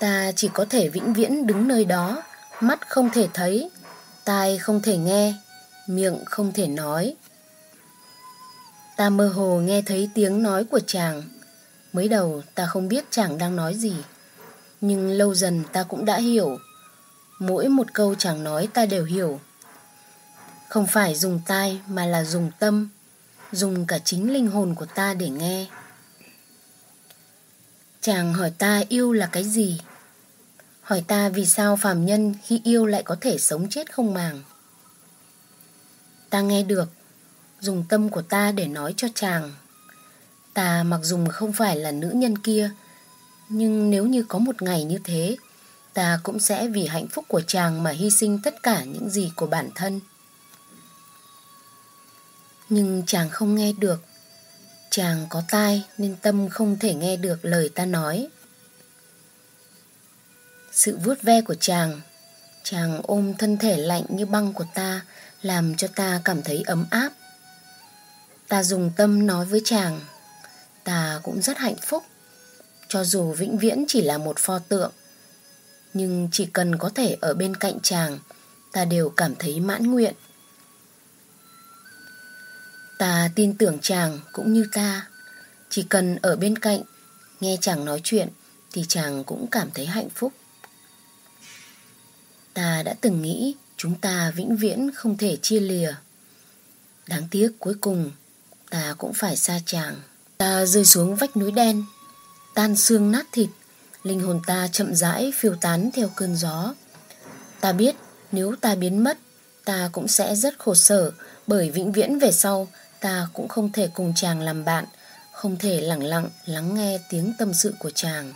Ta chỉ có thể vĩnh viễn đứng nơi đó, mắt không thể thấy, tai không thể nghe, miệng không thể nói. Ta mơ hồ nghe thấy tiếng nói của chàng. Mới đầu ta không biết chàng đang nói gì, nhưng lâu dần ta cũng đã hiểu. Mỗi một câu chàng nói ta đều hiểu. Không phải dùng tai mà là dùng tâm, Dùng cả chính linh hồn của ta để nghe. Chàng hỏi ta yêu là cái gì? Hỏi ta vì sao phàm nhân khi yêu lại có thể sống chết không màng? Ta nghe được, Dùng tâm của ta để nói cho chàng. Ta mặc dù không phải là nữ nhân kia, Nhưng nếu như có một ngày như thế, Ta cũng sẽ vì hạnh phúc của chàng mà hy sinh tất cả những gì của bản thân. Nhưng chàng không nghe được. Chàng có tai nên tâm không thể nghe được lời ta nói. Sự vuốt ve của chàng Chàng ôm thân thể lạnh như băng của ta, Làm cho ta cảm thấy ấm áp. Ta dùng tâm nói với chàng, Ta cũng rất hạnh phúc, Cho dù vĩnh viễn chỉ là một pho tượng, Nhưng chỉ cần có thể ở bên cạnh chàng, Ta đều cảm thấy mãn nguyện. Ta tin tưởng chàng cũng như ta, Chỉ cần ở bên cạnh, Nghe chàng nói chuyện Thì chàng cũng cảm thấy hạnh phúc. Ta đã từng nghĩ Chúng ta vĩnh viễn không thể chia lìa. Đáng tiếc cuối cùng Ta cũng phải xa chàng Ta rơi xuống vách núi đen Tan xương nát thịt Linh hồn ta chậm rãi phiêu tán theo cơn gió. Ta biết nếu ta biến mất Ta cũng sẽ rất khổ sở Bởi vĩnh viễn về sau ta cũng không thể cùng chàng làm bạn, không thể lặng lặng lắng nghe tiếng tâm sự của chàng.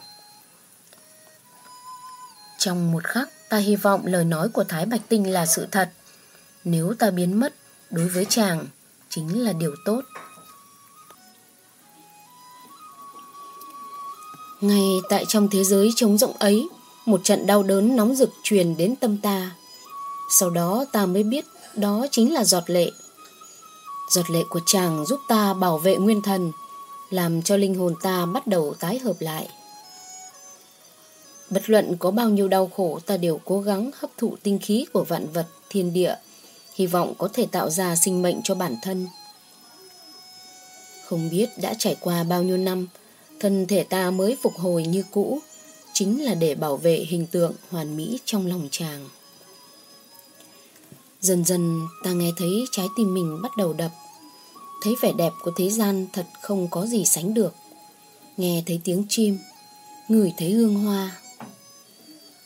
Trong một khắc, ta hy vọng lời nói của Thái Bạch Tinh là sự thật. Nếu ta biến mất, đối với chàng, chính là điều tốt. Ngay tại trong thế giới trống rộng ấy, một trận đau đớn nóng rực truyền đến tâm ta. Sau đó ta mới biết đó chính là giọt lệ Giọt lệ của chàng giúp ta bảo vệ nguyên thần, làm cho linh hồn ta bắt đầu tái hợp lại. Bất luận có bao nhiêu đau khổ ta đều cố gắng hấp thụ tinh khí của vạn vật, thiên địa, hy vọng có thể tạo ra sinh mệnh cho bản thân. Không biết đã trải qua bao nhiêu năm, thân thể ta mới phục hồi như cũ, chính là để bảo vệ hình tượng hoàn mỹ trong lòng chàng. Dần dần ta nghe thấy trái tim mình bắt đầu đập Thấy vẻ đẹp của thế gian thật không có gì sánh được Nghe thấy tiếng chim Ngửi thấy hương hoa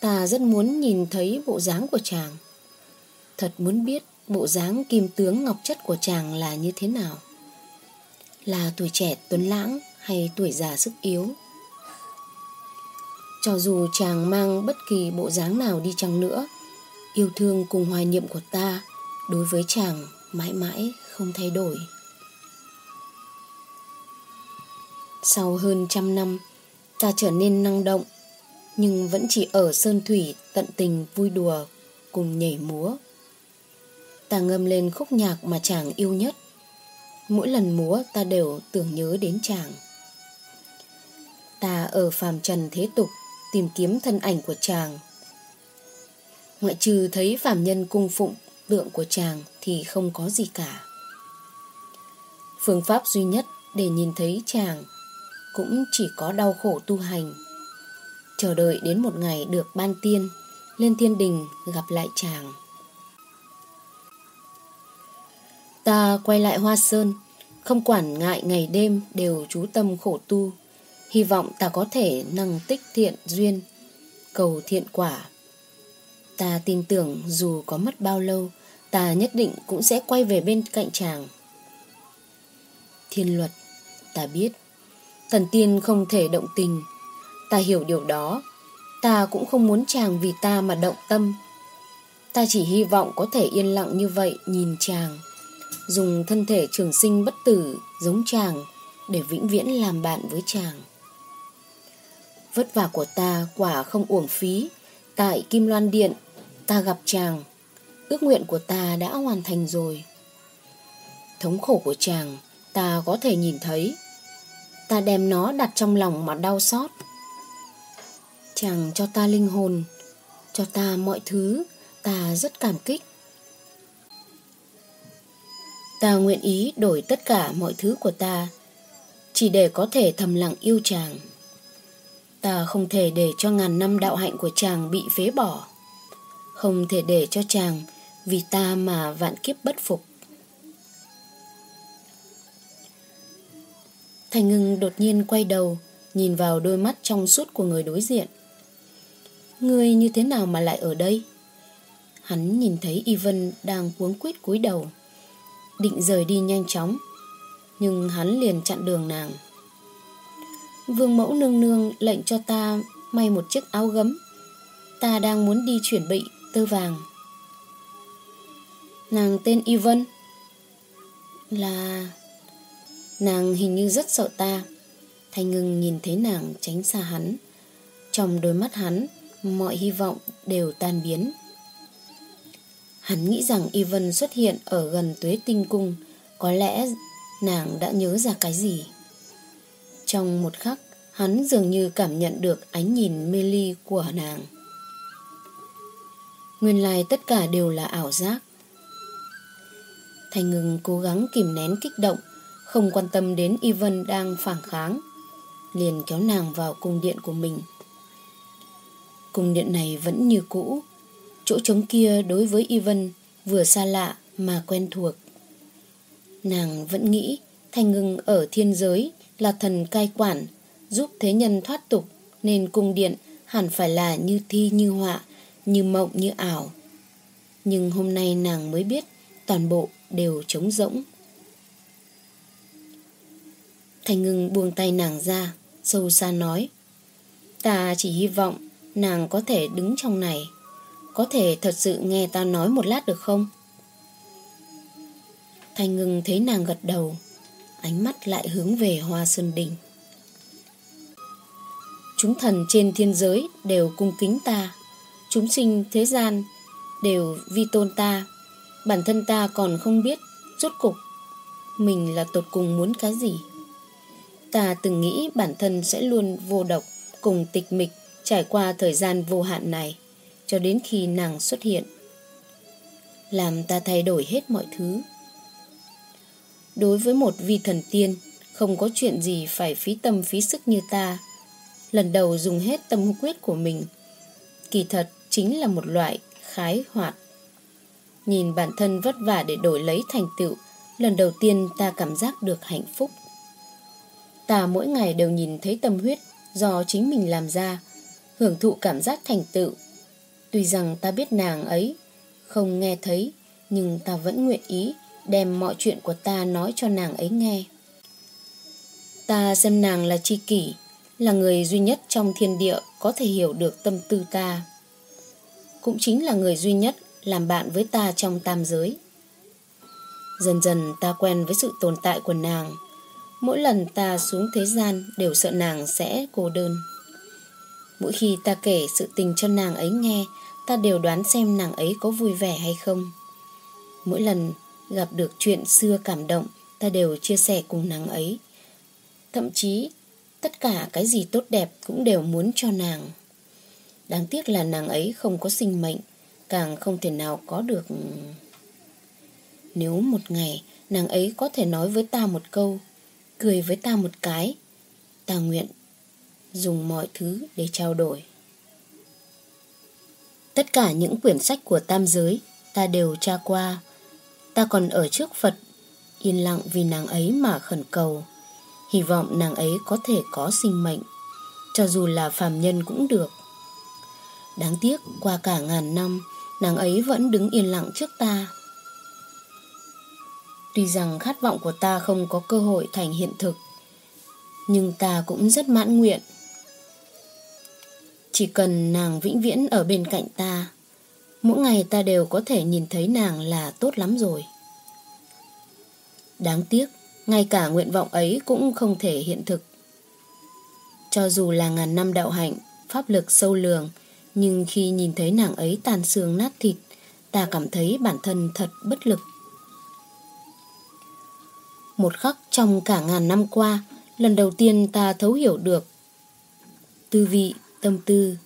Ta rất muốn nhìn thấy bộ dáng của chàng. Thật muốn biết bộ dáng kim tướng ngọc chất của chàng là như thế nào. Là tuổi trẻ tuấn lãng hay tuổi già sức yếu? Cho dù chàng mang bất kỳ bộ dáng nào đi chăng nữa Yêu thương cùng hoài niệm của ta đối với chàng mãi mãi không thay đổi. Sau hơn trăm năm, ta trở nên năng động, nhưng vẫn chỉ ở sơn thủy tận tình vui đùa cùng nhảy múa. Ta ngâm lên khúc nhạc mà chàng yêu nhất. Mỗi lần múa ta đều tưởng nhớ đến chàng. Ta ở phàm trần thế tục tìm kiếm thân ảnh của chàng. Ngoại trừ thấy phàm nhân cung phụng tượng của chàng thì không có gì cả. Phương pháp duy nhất để nhìn thấy chàng cũng chỉ có đau khổ tu hành. Chờ đợi đến một ngày được ban tiên, lên thiên đình gặp lại chàng. Ta quay lại Hoa Sơn, không quản ngại ngày đêm đều chú tâm khổ tu, hy vọng ta có thể năng tích thiện duyên, cầu thiện quả. Ta tin tưởng dù có mất bao lâu, ta nhất định cũng sẽ quay về bên cạnh chàng. Thiên luật, ta biết, thần tiên không thể động tình, ta hiểu điều đó, ta cũng không muốn chàng vì ta mà động tâm. Ta chỉ hy vọng có thể yên lặng như vậy nhìn chàng, dùng thân thể trường sinh bất tử giống chàng để vĩnh viễn làm bạn với chàng. Vất vả của ta quả không uổng phí, tại Kim Loan Điện ta gặp chàng. Ước nguyện của ta đã hoàn thành rồi. Thống khổ của chàng Ta có thể nhìn thấy. Ta đem nó đặt trong lòng mà đau xót. Chàng cho ta linh hồn Cho ta mọi thứ Ta rất cảm kích Ta nguyện ý đổi tất cả mọi thứ của ta Chỉ để có thể thầm lặng yêu chàng Ta không thể để cho ngàn năm đạo hạnh của chàng bị phế bỏ Không thể để cho chàng vì ta mà vạn kiếp bất phục. Thành ngưng đột nhiên quay đầu, nhìn vào đôi mắt trong suốt của người đối diện. Ngươi như thế nào mà lại ở đây? Hắn nhìn thấy Ivan đang cuống quýt cúi đầu, định rời đi nhanh chóng, nhưng hắn liền chặn đường nàng. Vương mẫu nương nương lệnh cho ta may một chiếc áo gấm. Ta đang muốn đi chuyển bị tơ vàng. Nàng tên Ivan Là Nàng hình như rất sợ ta Thanh ngưng nhìn thấy nàng tránh xa hắn Trong đôi mắt hắn Mọi hy vọng đều tan biến. Hắn nghĩ rằng Ivan xuất hiện ở gần tuế tinh cung, Có lẽ nàng đã nhớ ra cái gì. Trong một khắc, Hắn dường như cảm nhận được ánh nhìn mê ly của nàng. Nguyên lai tất cả đều là ảo giác. Thành ngừng cố gắng kìm nén kích động, Không quan tâm đến Ivan đang phản kháng, Liền kéo nàng vào cung điện của mình. Cung điện này vẫn như cũ Chỗ trống kia đối với y vân Vừa xa lạ mà quen thuộc Nàng vẫn nghĩ Thành ngưng ở thiên giới Là thần cai quản Giúp thế nhân thoát tục Nên cung điện hẳn phải là như thi như họa Như mộng như ảo Nhưng hôm nay nàng mới biết Toàn bộ đều trống rỗng. Thành ngưng buông tay nàng ra, sâu xa nói. Ta chỉ hy vọng nàng có thể đứng trong này. Có thể thật sự nghe ta nói một lát được không? Thanh ngưng thấy nàng gật đầu, ánh mắt lại hướng về hoa sơn đình. Chúng thần trên thiên giới đều cung kính ta, chúng sinh thế gian đều vi tôn ta Bản thân ta còn không biết Rốt cục Mình là tột cùng muốn cái gì Ta từng nghĩ bản thân sẽ luôn vô độc Cùng tịch mịch Trải qua thời gian vô hạn này, Cho đến khi nàng xuất hiện. Làm ta thay đổi hết mọi thứ. Đối với một vi thần tiên, Không có chuyện gì phải phí tâm phí sức như ta. Lần đầu dùng hết tâm quyết của mình, Kỳ thật chính là một loại khái hoạt. Nhìn bản thân vất vả để đổi lấy thành tựu, Lần đầu tiên ta cảm giác được hạnh phúc. Ta mỗi ngày đều nhìn thấy tâm huyết Do chính mình làm ra Hưởng thụ cảm giác thành tựu Tuy rằng ta biết nàng ấy Không nghe thấy, Nhưng ta vẫn nguyện ý Đem mọi chuyện của ta nói cho nàng ấy nghe Ta xem nàng là chi kỷ, Là người duy nhất trong thiên địa Có thể hiểu được tâm tư ta Cũng chính là người duy nhất làm bạn với ta trong tam giới. Dần dần ta quen với sự tồn tại của nàng. Mỗi lần ta xuống thế gian đều sợ nàng sẽ cô đơn. Mỗi khi ta kể sự tình cho nàng ấy nghe, ta đều đoán xem nàng ấy có vui vẻ hay không. Mỗi lần gặp được chuyện xưa cảm động, ta đều chia sẻ cùng nàng ấy. Thậm chí, tất cả cái gì tốt đẹp cũng đều muốn cho nàng. Đáng tiếc là nàng ấy không có sinh mệnh, càng không thể nào có được... Nếu một ngày nàng ấy có thể nói với ta một câu, cười với ta một cái, ta nguyện dùng mọi thứ để trao đổi. Tất cả những quyển sách của tam giới ta đều tra qua. Ta còn ở trước Phật, yên lặng vì nàng ấy mà khẩn cầu. Hy vọng nàng ấy có thể có sinh mệnh, cho dù là phàm nhân cũng được. Đáng tiếc qua cả ngàn năm, nàng ấy vẫn đứng yên lặng trước ta. Tuy rằng khát vọng của ta không có cơ hội thành hiện thực, nhưng ta cũng rất mãn nguyện chỉ cần nàng vĩnh viễn ở bên cạnh ta, Mỗi ngày ta đều có thể nhìn thấy nàng là tốt lắm rồi. Đáng tiếc, Ngay cả nguyện vọng ấy cũng không thể hiện thực. Cho dù là ngàn năm đạo hạnh, Pháp lực sâu lường, Nhưng khi nhìn thấy nàng ấy tàn xương nát thịt, Ta cảm thấy bản thân thật bất lực. Một khắc trong cả ngàn năm qua, Lần đầu tiên ta thấu hiểu được Tư vị tâm tư.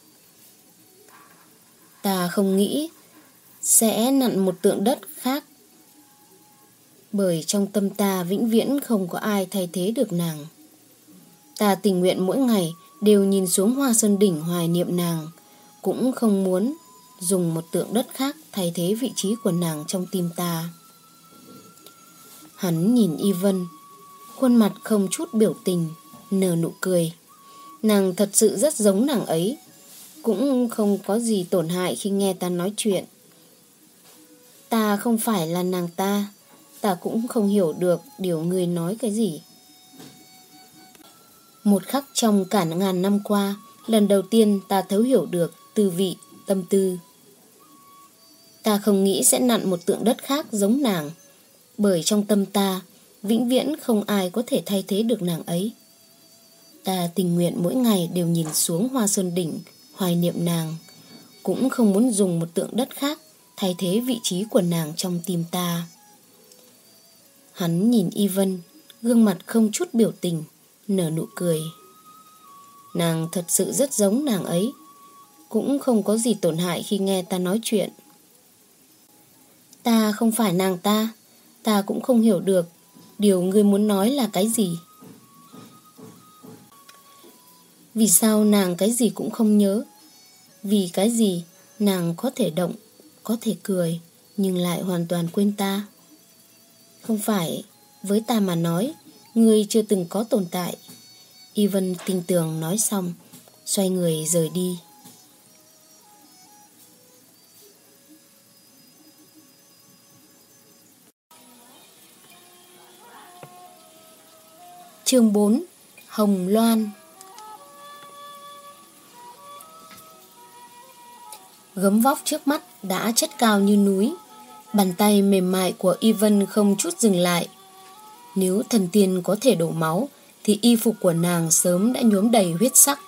Ta không nghĩ sẽ nặn một tượng đất khác bởi trong tâm ta vĩnh viễn không có ai thay thế được nàng. Ta tình nguyện mỗi ngày đều nhìn xuống hoa sơn đỉnh hoài niệm nàng, cũng không muốn dùng một tượng đất khác thay thế vị trí của nàng trong tim ta. Hắn nhìn Y Vân, khuôn mặt không chút biểu tình, nở nụ cười. Nàng thật sự rất giống nàng ấy. Cũng không có gì tổn hại khi nghe ta nói chuyện. Ta không phải là nàng ta. Ta cũng không hiểu được điều người nói cái gì. Một khắc trong cả ngàn năm qua Lần đầu tiên ta thấu hiểu được tư vị, tâm tư. Ta không nghĩ sẽ nặn một tượng đất khác giống nàng Bởi trong tâm ta Vĩnh viễn không ai có thể thay thế được nàng ấy. Ta tình nguyện mỗi ngày đều nhìn xuống hoa sơn đỉnh, hoài niệm nàng. Cũng không muốn dùng một tượng đất khác thay thế vị trí của nàng trong tim ta. Hắn nhìn Y Vân, gương mặt không chút biểu tình, nở nụ cười. Nàng thật sự rất giống nàng ấy, cũng không có gì tổn hại khi nghe ta nói chuyện. Ta không phải nàng ta, ta cũng không hiểu được điều ngươi muốn nói là cái gì. Vì sao nàng cái gì cũng không nhớ? Vì cái gì nàng có thể động, Có thể cười, Nhưng lại hoàn toàn quên ta? Không phải, Với ta mà nói, Ngươi chưa từng có tồn tại. Ivan tin tường nói xong, Xoay người rời đi. Chương 4 Hồng Loan Gấm vóc trước mắt đã chất cao như núi. Bàn tay mềm mại của Y Vân không chút dừng lại. Nếu thần tiên có thể đổ máu, Thì y phục của nàng sớm đã nhuốm đầy huyết sắc.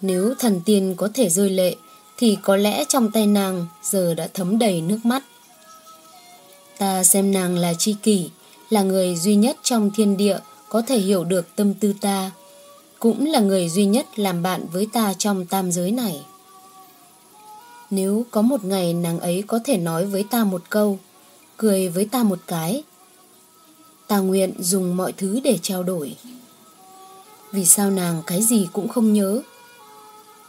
Nếu thần tiên có thể rơi lệ, Thì có lẽ trong tay nàng giờ đã thấm đầy nước mắt. Ta xem nàng là chi kỷ, Là người duy nhất trong thiên địa Có thể hiểu được tâm tư ta, Cũng là người duy nhất làm bạn với ta trong tam giới này nếu có một ngày nàng ấy có thể nói với ta một câu, cười với ta một cái, ta nguyện dùng mọi thứ để trao đổi. Vì sao nàng cái gì cũng không nhớ?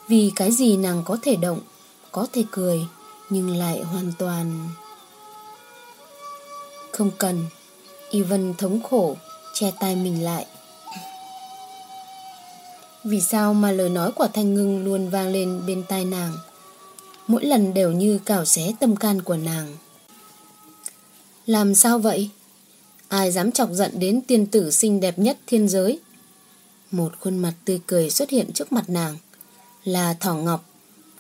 Vì cái gì nàng có thể động, có thể cười, nhưng lại hoàn toàn... Không cần, Ivan thống khổ, che tay mình lại. Vì sao mà lời nói của Thanh Ngưng luôn vang lên bên tai nàng? Mỗi lần đều như cào xé tâm can của nàng. Làm sao vậy? Ai dám chọc giận đến tiên tử xinh đẹp nhất thiên giới? Một khuôn mặt tươi cười xuất hiện trước mặt nàng. Là Thỏ Ngọc.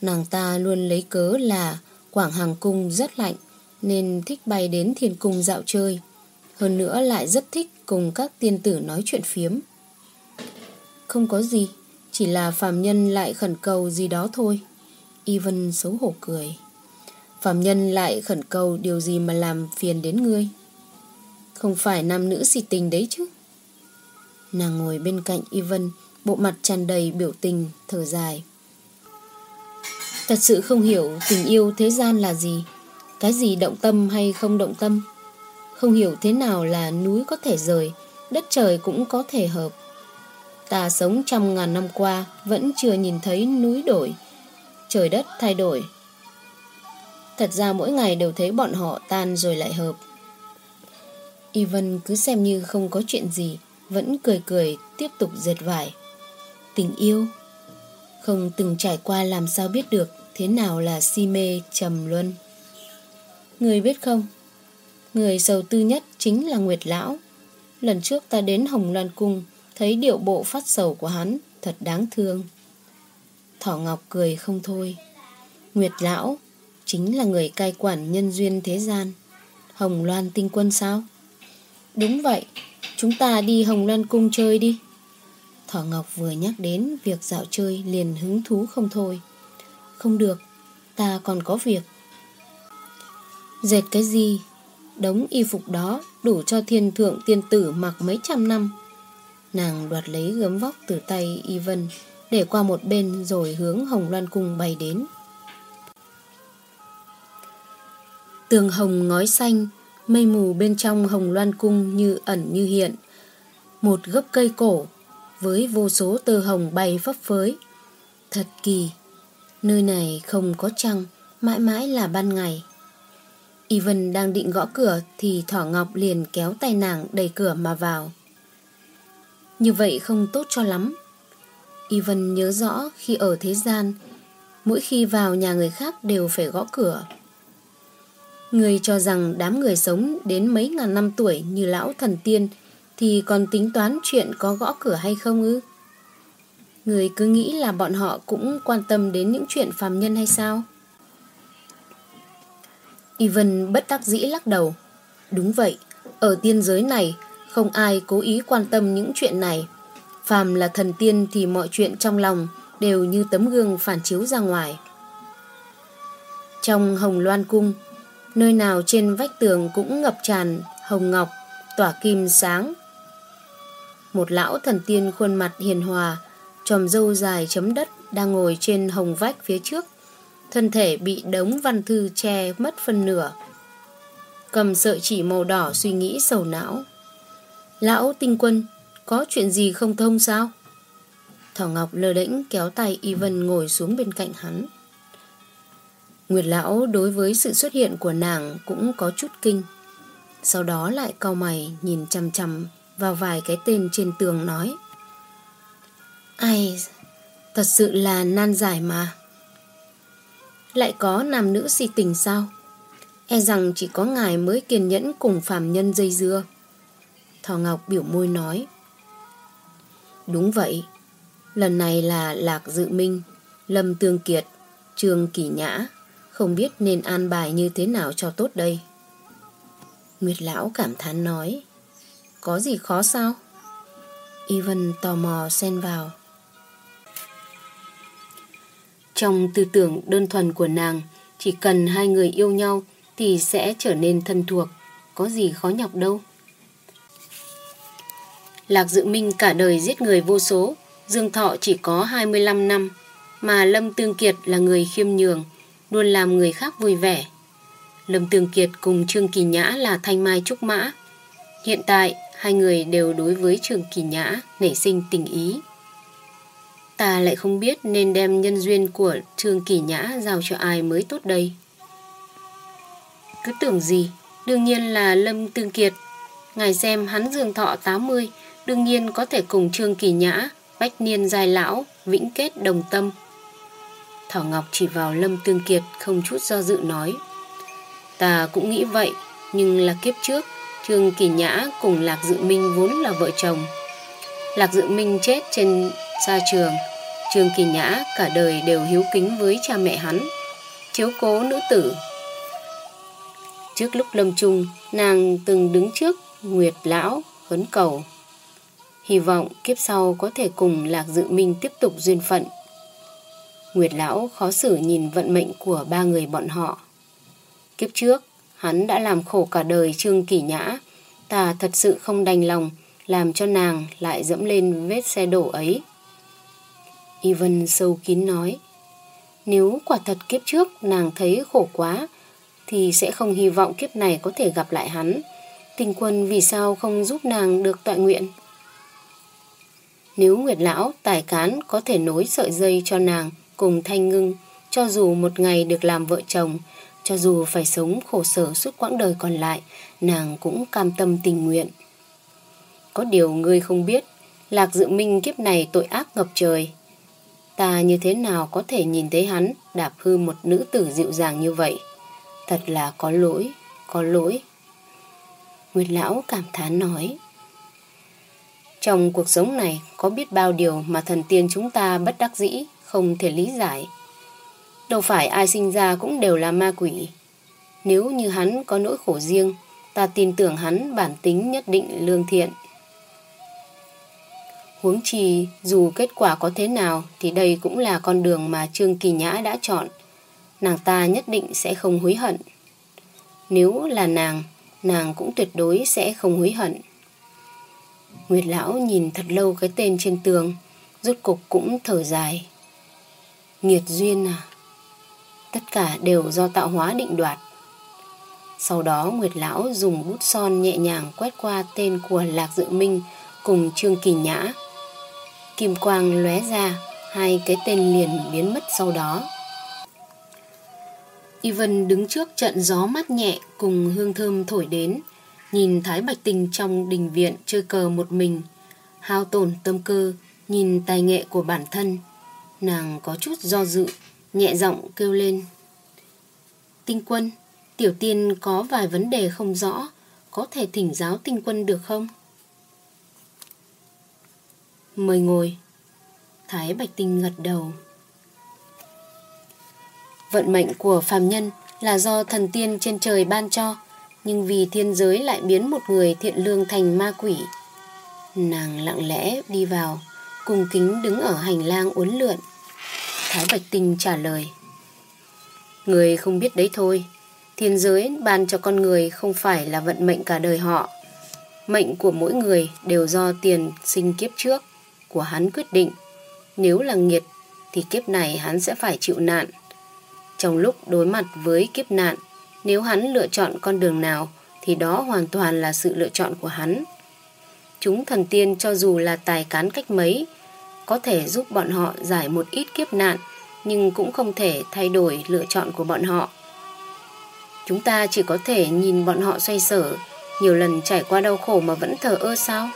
Nàng ta luôn lấy cớ là Quảng Hàng Cung rất lạnh nên thích bay đến thiên cung dạo chơi. Hơn nữa lại rất thích cùng các tiên tử nói chuyện phiếm. Không có gì, chỉ là phàm nhân lại khẩn cầu gì đó thôi. Ivan xấu hổ cười. Phạm nhân lại khẩn cầu điều gì mà làm phiền đến ngươi. Không phải nam nữ si tình đấy chứ. Nàng ngồi bên cạnh Ivan, bộ mặt tràn đầy biểu tình, thở dài. Thật sự không hiểu tình yêu thế gian là gì. Cái gì động tâm hay không động tâm. Không hiểu thế nào là núi có thể rời, đất trời cũng có thể hợp. Ta sống trăm ngàn năm qua vẫn chưa nhìn thấy núi đổi, trời đất thay đổi. Thật ra mỗi ngày đều thấy bọn họ tan rồi lại hợp. Ivan cứ xem như không có chuyện gì, vẫn cười cười tiếp tục dệt vải. Tình yêu Không từng trải qua làm sao biết được Thế nào là si mê trầm luân Người biết không Người sầu tư nhất chính là Nguyệt Lão Lần trước ta đến Hồng Loan Cung Thấy điệu bộ phát sầu của hắn Thật đáng thương Thỏ Ngọc cười không thôi Nguyệt Lão Chính là người cai quản nhân duyên thế gian Hồng Loan tinh quân sao Đúng vậy Chúng ta đi Hồng Loan Cung chơi đi Thỏ Ngọc vừa nhắc đến việc dạo chơi liền hứng thú không thôi. Không được, ta còn có việc. Dệt cái gì? Đống y phục đó đủ cho thiên thượng tiên tử mặc mấy trăm năm. Nàng đoạt lấy gấm vóc từ tay y vân để qua một bên rồi hướng Hồng Loan Cung bay đến. Tường hồng ngói xanh, mây mù bên trong Hồng Loan Cung như ẩn như hiện. Một gốc cây cổ với vô số tơ hồng bay phấp phới. Thật kỳ, nơi này không có trăng, mãi mãi là ban ngày. Ivan đang định gõ cửa thì Thỏ Ngọc liền kéo tay nàng đẩy cửa mà vào. Như vậy không tốt cho lắm. Ivan nhớ rõ khi ở thế gian, mỗi khi vào nhà người khác đều phải gõ cửa. Người cho rằng đám người sống đến mấy ngàn năm tuổi như lão thần tiên thì còn tính toán chuyện có gõ cửa hay không ư? Người cứ nghĩ là bọn họ cũng quan tâm đến những chuyện phàm nhân hay sao? Ivan bất đắc dĩ lắc đầu. Đúng vậy, ở tiên giới này không ai cố ý quan tâm những chuyện này. Phàm là thần tiên thì mọi chuyện trong lòng đều như tấm gương phản chiếu ra ngoài. Trong hồng loan cung, nơi nào trên vách tường cũng ngập tràn hồng ngọc, tỏa kim sáng, một lão thần tiên khuôn mặt hiền hòa, tròm dâu dài chấm đất đang ngồi trên hồng vách phía trước. Thân thể bị đống văn thư che mất phân nửa. Cầm sợi chỉ màu đỏ suy nghĩ sầu não. Lão tinh quân, có chuyện gì không thông sao? Thỏ Ngọc lơ đễnh kéo tay Ivan ngồi xuống bên cạnh hắn. Nguyệt lão đối với sự xuất hiện của nàng cũng có chút kinh. Sau đó lại cau mày nhìn chăm chăm vào vài cái tên trên tường nói. Ai, thật sự là nan giải mà. Lại có nam nữ si tình sao? E rằng chỉ có ngài mới kiên nhẫn cùng phàm nhân dây dưa. Thỏ Ngọc biểu môi nói. Đúng vậy, lần này là Lạc Dự Minh, Lâm Tương Kiệt, Trường Kỳ Nhã, không biết nên an bài như thế nào cho tốt đây. Nguyệt Lão cảm thán nói. Có gì khó sao? Ivan tò mò xen vào. Trong tư tưởng đơn thuần của nàng, chỉ cần hai người yêu nhau thì sẽ trở nên thân thuộc, có gì khó nhọc đâu. Lạc Dự Minh cả đời giết người vô số, Dương Thọ chỉ có 25 năm, mà Lâm Tương Kiệt là người khiêm nhường, luôn làm người khác vui vẻ. Lâm Tương Kiệt cùng Trương Kỳ Nhã là thanh mai trúc mã. Hiện tại, hai người đều đối với Trường Kỳ Nhã nảy sinh tình ý. Ta lại không biết nên đem nhân duyên của Trường Kỳ Nhã giao cho ai mới tốt đây. Cứ tưởng gì, đương nhiên là Lâm Tương Kiệt. Ngài xem hắn dương thọ 80, đương nhiên có thể cùng Trương Kỳ Nhã, bách niên dài lão, vĩnh kết đồng tâm. Thảo Ngọc chỉ vào Lâm Tương Kiệt không chút do dự nói. Ta cũng nghĩ vậy, nhưng là kiếp trước Trương Kỳ Nhã cùng Lạc Dự Minh vốn là vợ chồng. Lạc Dự Minh chết trên xa trường. Trương Kỳ Nhã cả đời đều hiếu kính với cha mẹ hắn. chiếu cố nữ tử. Trước lúc lâm chung, nàng từng đứng trước Nguyệt Lão, hấn cầu. Hy vọng kiếp sau có thể cùng Lạc Dự Minh tiếp tục duyên phận. Nguyệt Lão khó xử nhìn vận mệnh của ba người bọn họ. Kiếp trước, hắn đã làm khổ cả đời Trương Kỳ Nhã. Ta thật sự không đành lòng làm cho nàng lại dẫm lên vết xe đổ ấy. Y vân sâu kín nói, nếu quả thật kiếp trước nàng thấy khổ quá, thì sẽ không hy vọng kiếp này có thể gặp lại hắn. Tình quân vì sao không giúp nàng được tọa nguyện? Nếu Nguyệt Lão tài cán có thể nối sợi dây cho nàng cùng Thanh Ngưng, cho dù một ngày được làm vợ chồng, cho dù phải sống khổ sở suốt quãng đời còn lại, nàng cũng cam tâm tình nguyện. Có điều ngươi không biết, Lạc Dự Minh kiếp này tội ác ngập trời. Ta như thế nào có thể nhìn thấy hắn đạp hư một nữ tử dịu dàng như vậy? Thật là có lỗi, có lỗi. Nguyệt Lão cảm thán nói. Trong cuộc sống này có biết bao điều mà thần tiên chúng ta bất đắc dĩ, không thể lý giải. Đâu phải ai sinh ra cũng đều là ma quỷ. Nếu như hắn có nỗi khổ riêng, ta tin tưởng hắn bản tính nhất định lương thiện. Huống chi, dù kết quả có thế nào thì đây cũng là con đường mà Trương Kỳ Nhã đã chọn. Nàng ta nhất định sẽ không hối hận. Nếu là nàng, nàng cũng tuyệt đối sẽ không hối hận. Nguyệt Lão nhìn thật lâu cái tên trên tường, rốt cục cũng thở dài. Nghiệt duyên à? Tất cả đều do tạo hóa định đoạt. Sau đó Nguyệt Lão dùng bút son nhẹ nhàng quét qua tên của Lạc Dự Minh cùng Trương Kỳ Nhã. Kim quang lóe ra, hai cái tên liền biến mất sau đó. Ivan đứng trước trận gió mát nhẹ cùng hương thơm thổi đến, nhìn Thái Bạch Tình trong đình viện chơi cờ một mình, hao tổn tâm cơ, nhìn tài nghệ của bản thân. Nàng có chút do dự, nhẹ giọng kêu lên. Tinh quân, tiểu tiên có vài vấn đề không rõ, có thể thỉnh giáo tinh quân được không? Mời ngồi. Thái Bạch Tinh gật đầu. Vận mệnh của phàm nhân là do thần tiên trên trời ban cho, nhưng vì thiên giới lại biến một người thiện lương thành ma quỷ. Nàng lặng lẽ đi vào, cùng kính đứng ở hành lang uốn lượn. Thái Bạch Tinh trả lời. Người không biết đấy thôi, thiên giới ban cho con người không phải là vận mệnh cả đời họ. Mệnh của mỗi người đều do tiền sinh kiếp trước của hắn quyết định. Nếu là nghiệt thì kiếp này hắn sẽ phải chịu nạn. Trong lúc đối mặt với kiếp nạn, nếu hắn lựa chọn con đường nào thì đó hoàn toàn là sự lựa chọn của hắn. Chúng thần tiên cho dù là tài cán cách mấy, có thể giúp bọn họ giải một ít kiếp nạn, nhưng cũng không thể thay đổi lựa chọn của bọn họ. Chúng ta chỉ có thể nhìn bọn họ xoay sở, nhiều lần trải qua đau khổ mà vẫn thờ ơ sao?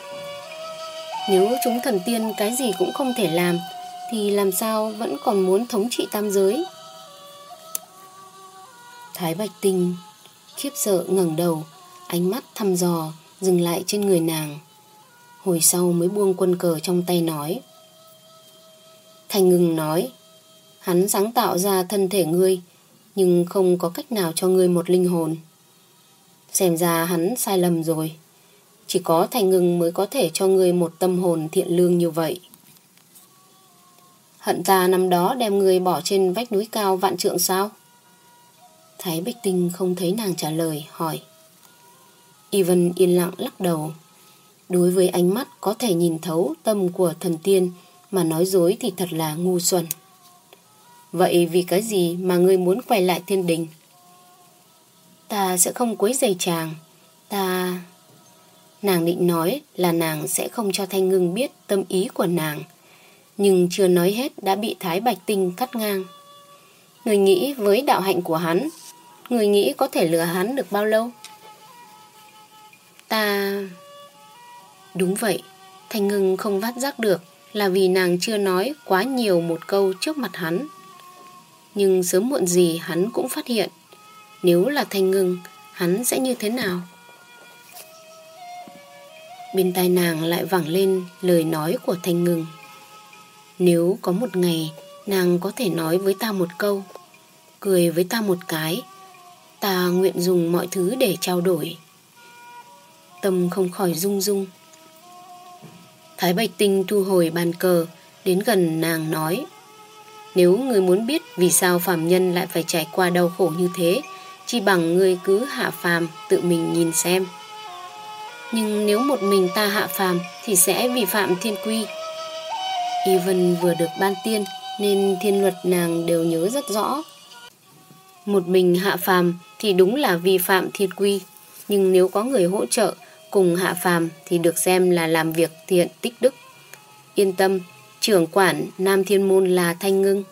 Nếu chúng thần tiên cái gì cũng không thể làm, thì làm sao vẫn còn muốn thống trị tam giới? Thái Bạch Tinh khiếp sợ ngẩng đầu, ánh mắt thăm dò dừng lại trên người nàng. Hồi sau mới buông quân cờ trong tay nói. Thành ngừng nói, hắn sáng tạo ra thân thể ngươi, nhưng không có cách nào cho ngươi một linh hồn. Xem ra hắn sai lầm rồi. Chỉ có thành ngừng mới có thể cho ngươi một tâm hồn thiện lương như vậy. Hận ta năm đó đem ngươi bỏ trên vách núi cao vạn trượng sao? Thái Bạch Tinh không thấy nàng trả lời, hỏi. Ivan yên lặng lắc đầu. Đối với ánh mắt có thể nhìn thấu tâm của thần tiên mà nói dối thì thật là ngu xuẩn. Vậy vì cái gì mà ngươi muốn quay lại thiên đình? Ta sẽ không quấy giày chàng. Ta... Nàng định nói là nàng sẽ không cho Thanh Ngưng biết tâm ý của nàng. Nhưng chưa nói hết đã bị Thái Bạch Tinh cắt ngang. Người nghĩ với đạo hạnh của hắn Người nghĩ có thể lừa hắn được bao lâu? Ta... Đúng vậy, Thanh Ngưng không vắt giác được là vì nàng chưa nói quá nhiều một câu trước mặt hắn. Nhưng sớm muộn gì hắn cũng phát hiện. Nếu là Thanh Ngưng, hắn sẽ như thế nào? Bên tai nàng lại vẳng lên lời nói của Thanh Ngưng. Nếu có một ngày nàng có thể nói với ta một câu cười với ta một cái. Ta nguyện dùng mọi thứ để trao đổi. Tâm không khỏi rung rung. Thái Bạch Tinh thu hồi bàn cờ, đến gần nàng nói. Nếu người muốn biết vì sao phàm nhân lại phải trải qua đau khổ như thế, chỉ bằng người cứ hạ phàm tự mình nhìn xem. Nhưng nếu một mình ta hạ phàm thì sẽ vi phạm thiên quy. Y Vân vừa được ban tiên nên thiên luật nàng đều nhớ rất rõ. Một mình hạ phàm thì đúng là vi phạm thiệt quy, nhưng nếu có người hỗ trợ cùng hạ phàm thì được xem là làm việc thiện tích đức. Yên tâm, trưởng quản Nam Thiên Môn là Thanh Ngưng.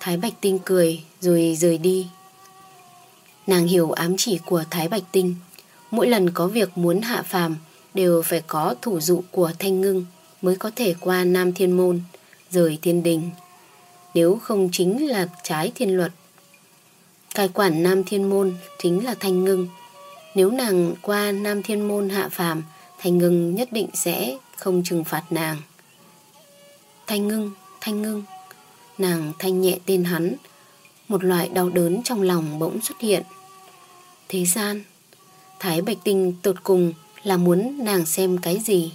Thái Bạch Tinh cười rồi rời đi. Nàng hiểu ám chỉ của Thái Bạch Tinh. Mỗi lần có việc muốn hạ phàm đều phải có thủ dụ của Thanh Ngưng mới có thể qua Nam Thiên Môn, rời thiên đình. Nếu không chính là trái thiên luật. Cai quản Nam Thiên Môn chính là Thanh Ngưng. Nếu nàng qua Nam Thiên Môn hạ phàm, Thanh Ngưng nhất định sẽ không trừng phạt nàng. Thanh Ngưng, Thanh Ngưng. Nàng thanh nhẹ tên hắn. Một loại đau đớn trong lòng bỗng xuất hiện. Thế gian, Thái Bạch Tinh tột cùng là muốn nàng xem cái gì?